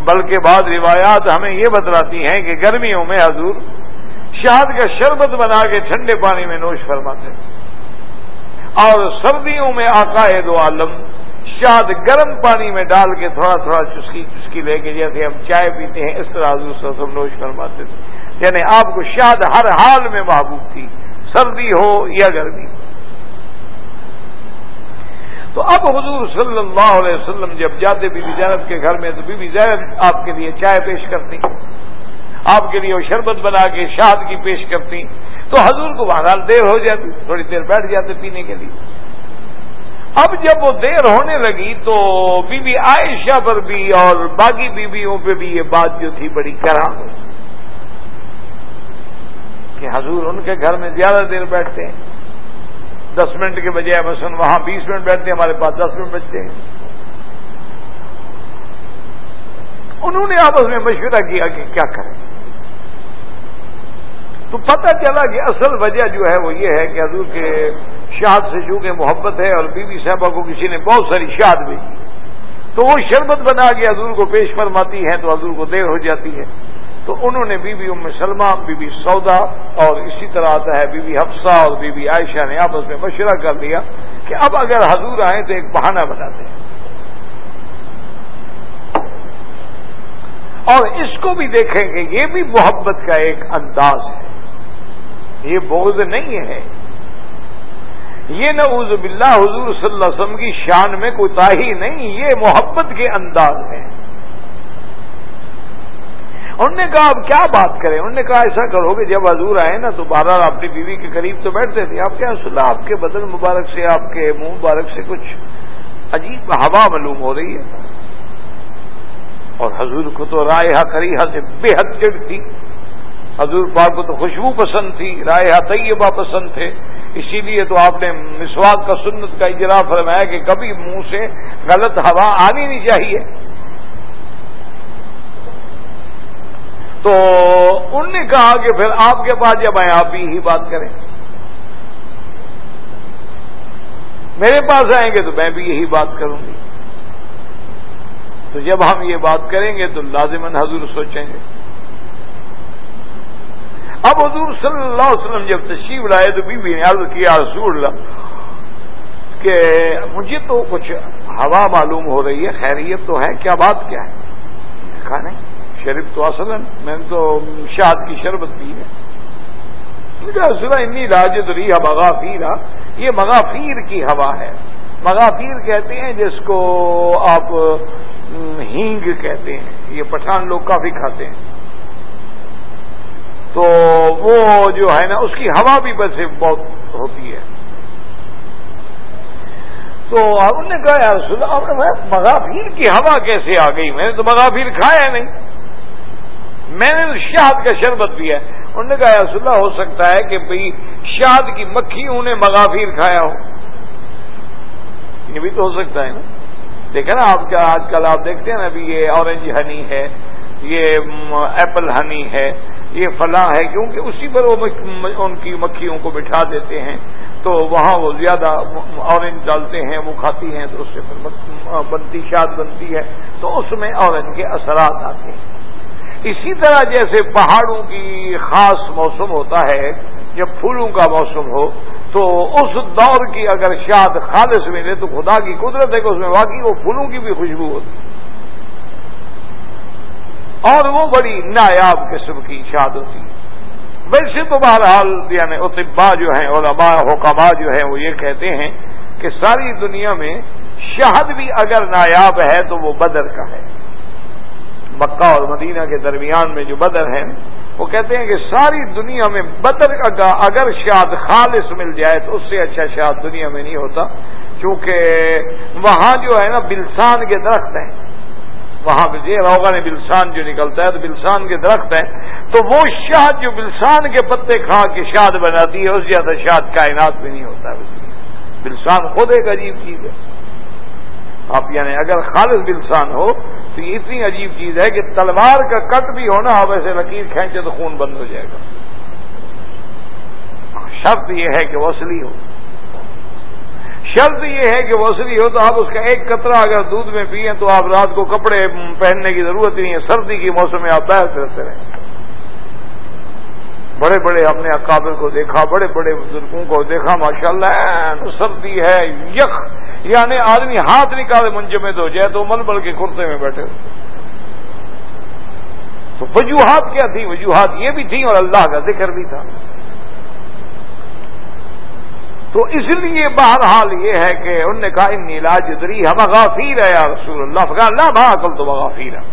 بلکہ بعض روایات ہمیں یہ بتلاتی ہیں کہ گرمیوں میں حضور شہد کا شربت بنا کے ٹھنڈے پانی میں نوش فرماتے اور سردیوں میں عقائد و عالم شہد گرم پانی میں ڈال کے تھوڑا تھوڑا چسکی چسکی لے کے جیسے ہم چائے پیتے ہیں، اس طرح حضور صلی اللہ علیہ وسلم نوش فرماتے تھے۔ یعنی آپ کو شاد ہر حال میں محبوب تھی، سردی ہو یا گرمی۔ تو اب حضور صلی اللہ علیہ وسلم جب جاتے بی بی زینب کے گھر میں تو بی بی زینب آپ کے لیے چائے پیش کرتی آپ کے لیے وہ شربت بنا کے شاد کی پیش کرتی تو حضور کو بہرحال دیر ہو جاتی، تھوڑی دیر بیٹھ جاتے پینے کے لیے۔ اب جب وہ دیر ہونے لگی تو بی بی عائشہ پر بھی اور باقی بیویوں پہ بھی یہ بات جو تھی بڑی کرا کہ حضور ان کے گھر میں زیادہ دیر بیٹھتے ہیں۔ دس منٹ کے بجائے مثلا وہاں بیس منٹ بیٹھتے ہیں، ہمارے پاس دس منٹ بچتے ہیں۔ انہوں نے آپس میں مشورہ کیا کہ کیا کریں؟ تو پتہ چلا کہ اصل وجہ جو ہے وہ یہ ہے کہ حضور کے شاد سے چونکہ محبت ہے اور بی بی صاحبہ کو کسی نے بہت ساری شاد بھیجی تو وہ شربت بنا کے حضور کو پیش فرماتی ہے تو حضور کو دیر ہو جاتی ہے۔ تو انہوں نے بی بی ام سلمہ، بی بی سودا اور اسی طرح آتا ہے بی بی حفصہ اور بی بی عائشہ نے آپس میں مشورہ کر دیا کہ اب اگر حضور آئیں تو ایک بہانہ بناتے ہیں۔ اور اس کو بھی دیکھیں کہ یہ بھی محبت کا ایک انداز ہے۔ یہ بغض نہیں ہے۔ یہ نعوذ باللہ حضور صلی اللہ علیہ وسلم کی شان میں کوئی تاہی نہیں، یہ محبت کے انداز ہے انہوں نے کہا، اب کیا بات کریں؟ انہوں نے کہا، ایسا کرو کہ جب حضور آئے نا تو بارہ اپنی بیوی کے قریب تو بیٹھتے تھے۔ آپ کیا اللہ آپ کے بدن مبارک سے، آپ کے منہ مبارک سے کچھ عجیب ہوا معلوم ہو رہی ہے۔ اور حضور کو تو رائے کریحا سے بے حد چڑ تھی حضور پاک کو تو خوشبو پسند تھی، رائے طیبہ پسند تھے۔ اسی لیے تو آپ نے مسواک کا سنت کا اجرا فرمایا کہ کبھی منہ سے غلط ہوا آنی نہیں چاہیے۔ تو ان نے کہا کہ پھر آپ کے پاس جب آئے آپ ہی بات کریں۔ میرے پاس آئیں گے تو میں بھی یہی بات کروں گی۔ تو جب ہم یہ بات کریں گے تو لازمن حضور سوچیں گے۔ اب حضور صلی اللہ علیہ وسلم جب تشریف لائے تو بی نے عرض کیا رسول اللہ، کہ مجھے تو کچھ ہوا معلوم ہو رہی ہے، خیریت تو ہے، کیا بات کیا ہے؟ کہا، نہیں، شریف تو اصل میں نے تو شاد کی شربت پی ہے. رسول انی راجد رہی ہے مغافیر ہاں، یہ مغافیر کی ہوا ہے۔ مغافیر کہتے ہیں جس کو آپ ہینگ کہتے ہیں، یہ پٹھان لوگ کافی کھاتے ہیں۔ تو وہ جو ہے نا، اس کی ہوا بھی ویسے بہت ہوتی ہے۔ تو انہوں نے کہا یار سنا مغافیر کی ہوا کیسے آ گئی؟ میں نے تو مغافیر کھایا نہیں۔ میں نے شہد کا شربت پیا۔ انہوں نے کہا یار سنا ہو سکتا ہے کہ بھئی شہد کی مکھیوں نے مغافیر کھایا ہو۔ یہ بھی تو ہو سکتا ہے نا۔ دیکھیں نا، آپ کیا آج کل آپ دیکھتے ہیں نا، ابھی یہ اورنج ہنی ہے، یہ ایپل ہنی ہے۔ یہ فلاں ہے کیونکہ اسی پر وہ ان کی مکھیوں کو بٹھا دیتے ہیں۔ تو وہاں وہ زیادہ اورنج ڈالتے ہیں، وہ کھاتی ہیں، تو اس سے پھر بنتی، شاد بنتی ہے۔ تو اس میں اورنج کے اثرات آتے ہیں۔ اسی طرح جیسے پہاڑوں کی خاص موسم ہوتا ہے، جب پھولوں کا موسم ہو، تو اس دور کی اگر شاد خالص ملے تو خدا کی قدرت ہے کہ اس میں واقعی وہ پھولوں کی بھی خوشبو ہوتی ہے۔ اور وہ بڑی نایاب قسم کی شاد ہوتی ہے۔ ویسے تو بہرحال یعنی اطبا جو ہیں، علماء حکما جو ہیں، وہ یہ کہتے ہیں کہ ساری دنیا میں شہد بھی اگر نایاب ہے تو وہ بدر کا ہے۔ مکہ اور مدینہ کے درمیان میں جو بدر ہے وہ کہتے ہیں کہ ساری دنیا میں بدر کا اگر شاد خالص مل جائے تو اس سے اچھا شاد دنیا میں نہیں ہوتا کیونکہ وہاں جو ہے نا بلسان کے درخت ہیں۔ وہاں پہ یہ روغن بلسان جو نکلتا ہے تو بلسان کے درخت ہیں، تو وہ شاد جو بلسان کے پتے کھا کے شاد بناتی ہے، اس زیادہ شاد کائنات میں نہیں ہوتا ہے۔ بلسان خود ایک عجیب چیز ہے۔ آپ یعنی اگر خالص بلسان ہو، تو یہ اتنی عجیب چیز ہے کہ تلوار کا کٹ بھی ہونا اب ایسے لکیر کھینچے تو خون بند ہو جائے گا۔ شرط یہ ہے کہ وہ اصلی ہو۔ شرط یہ ہے کہ وہ اصلی ہو تو آپ اس کا ایک قطرہ اگر دودھ میں پیئیں تو آپ رات کو کپڑے پہننے کی ضرورت نہیں ہے۔ سردی کی موسم میں آپ پیر پھرتے رہیں۔ بڑے بڑے ہم نے اکابر کو دیکھا، بڑے بڑے بزرگوں کو دیکھا ماشاء اللہ سردی ہے، یخ۔ یعنی آدمی ہاتھ نکالے منجمد ہو جائے تو مل مل کے کرتے میں بیٹھے۔ تو وجوہات کیا تھی وجوہات یہ بھی تھیں اور اللہ کا ذکر بھی تھا۔ تو اس لیے بہرحال یہ ہے کہ انہوں نے کہا ان علاج دری ہم غافیر ہے یا رسول اللہ. اللہ بھا عقل تو غافیر ہے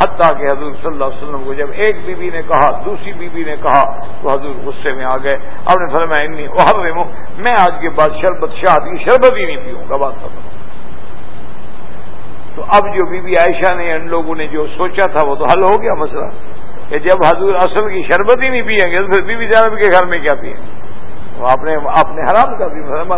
حتیٰ کہ حضور صلی اللہ علیہ وسلم کو جب ایک بی بی نے کہا، دوسری بی بی نے کہا، تو حضور غصے میں آ گئے۔ اب نے فرمایا، انی وہ میں آج کے بعد شربت شاہ کی شربت ہی نہیں پیوں گا، بات کروں تو اب جو بی بی عائشہ نے ان لوگوں نے جو سوچا تھا، وہ تو حل ہو گیا مسئلہ کہ جب حضور اصل کی شربت ہی نہیں پیئیں گے تو پھر بی بی جانب کے گھر میں کیا پیئیں آپ نے اپنے حرام کا بھی حرام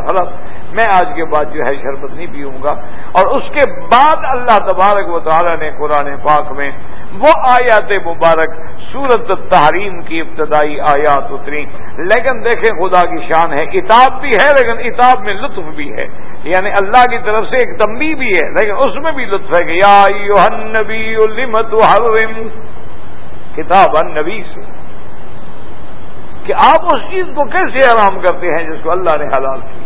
میں آج کے بعد جو ہے شربت نہیں پیوں گا۔ اور اس کے بعد اللہ تبارک و تعالی نے قرآن پاک میں وہ آیات مبارک، سورت تحریم کی ابتدائی آیات اتری۔ لیکن دیکھیں خدا کی شان ہے اتاب بھی ہے، لیکن اتاب میں لطف بھی ہے۔ یعنی اللہ کی طرف سے ایک تمبی بھی ہے، لیکن اس میں بھی لطف ہے کہ یا نبی کتاب النبی سے۔ کہ آپ اس چیز کو کیسے آرام کرتے ہیں جس کو اللہ نے حلال کیا؟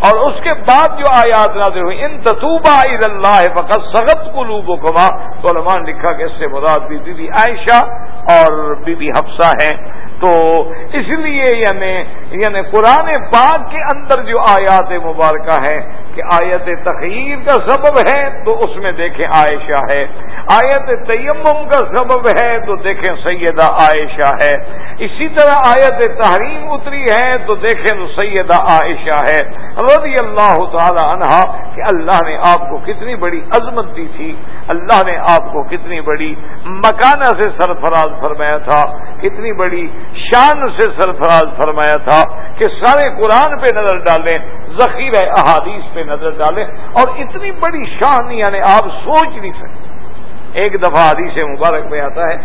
اور اس کے بعد جو آیات نازل ہوئی، ان تطوبہ عید اللہ فقط سغت قلوب و کما تو علمان لکھا کہ اس سے مراد بی بی عائشہ اور بی بی حفصہ ہیں۔ تو اس لیے یعنی یعنی قرآن پاک کے اندر جو آیات مبارکہ ہیں کہ آیت تخیر کا سبب ہے تو اس میں دیکھیں عائشہ ہے۔ آیت تیمم کا سبب ہے تو دیکھیں سیدہ عائشہ ہے۔ اسی طرح آیت تحریم اتری ہے تو دیکھیں تو سیدہ عائشہ ہے۔ رضی اللہ تعالی عنہا کہ اللہ نے آپ کو کتنی بڑی عظمت دی تھی، اللہ نے آپ کو کتنی بڑی مکانہ سے سرفراز فرمایا تھا، کتنی بڑی شان سے سرفراز فرمایا تھا کہ سارے قرآن پہ نظر ڈالیں، ذخیرہ احادیث پہ نظر ڈالیں اور اتنی بڑی شان یعنی آپ سوچ نہیں سکتے۔ ایک دفعہ حدیث مبارک میں آتا ہے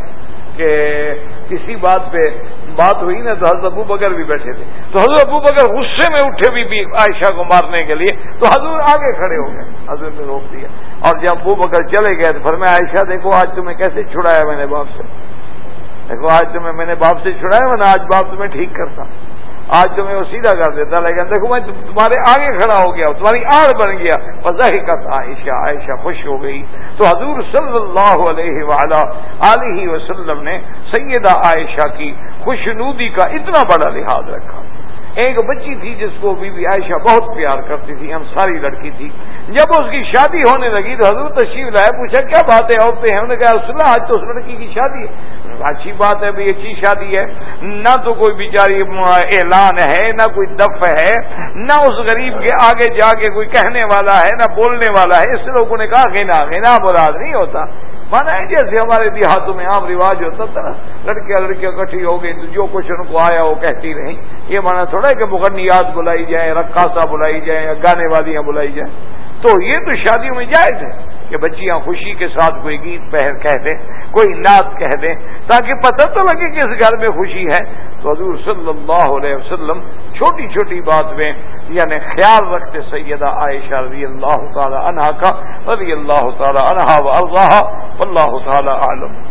کہ کسی بات پہ بات ہوئی نا تو حضرت ابو بکر بھی بیٹھے تھے۔ تو حضرت ابو بکر غصے میں اٹھے بھی, بھی عائشہ کو مارنے کے لیے۔ تو حضور آگے کھڑے ہو گئے۔ حضرت نے روک دیا۔ اور جب ابو بکر چلے گئے تو پھر میں عائشہ دیکھو آج تمہیں کیسے چھڑایا میں نے باپ سے۔ دیکھو آج تمہیں میں نے باپ سے چھڑایا میں نے آج باپ تمہیں ٹھیک کرتا۔ آج تو میں وہ سیدھا کر دیتا۔ لیکن دیکھو میں تمہارے آگے کھڑا ہو گیا تمہاری آڑ بن گیا۔ وضاحت عائشہ عائشہ خوش ہو گئی۔ تو حضور صلی اللہ علیہ وعلا علیہ وسلم نے سیدہ عائشہ کی خوش نودی کا اتنا بڑا لحاظ رکھا۔ ایک بچی تھی جس کو بی بی عائشہ بہت پیار کرتی تھی ہم ساری لڑکی تھی۔ جب اس کی شادی ہونے لگی تو حضور تشریف لائے، پوچھا، کیا بات ہے عورتیں ہیں؟ انہوں نے کہا رسول آج تو اس لڑکی کی شادی ہے۔ اچھی بات ہے بھائی، اچھی شادی ہے۔ نہ تو کوئی بیچاری اعلان ہے، نہ کوئی دف ہے، نہ اس غریب کے آگے جا کے کوئی کہنے والا ہے، نہ بولنے والا ہے۔ اس لوگوں نے کہا گنا گنا براد نہیں ہوتا۔ مانا ہے جیسے ہمارے دیہاتوں میں عام رواج ہوتا تھا نا۔ لڑکیاں لڑکیاں کٹھی ہو گئی تو جو کچھ ان کو آیا وہ کہتی رہی یہ مانا تھوڑا ہے کہ مغنیات بلائی جائیں، رقاصہ بلائی جائیں یا گانے والیاں بلائی جائیں۔ تو یہ تو شادیوں میں جائز ہے۔ کہ بچیاں خوشی کے ساتھ کوئی گیت پہر کہہ دیں، کوئی نعت کہہ دیں، تاکہ پتہ تو لگے کہ اس گھر میں خوشی ہے۔ تو حضور صلی اللہ علیہ وسلم چھوٹی چھوٹی بات میں یعنی خیال رکھتے سیدہ عائشہ رضی اللہ تعالی عنہا کا، رضی اللہ تعالی عنہا و اللہ تعالی عالم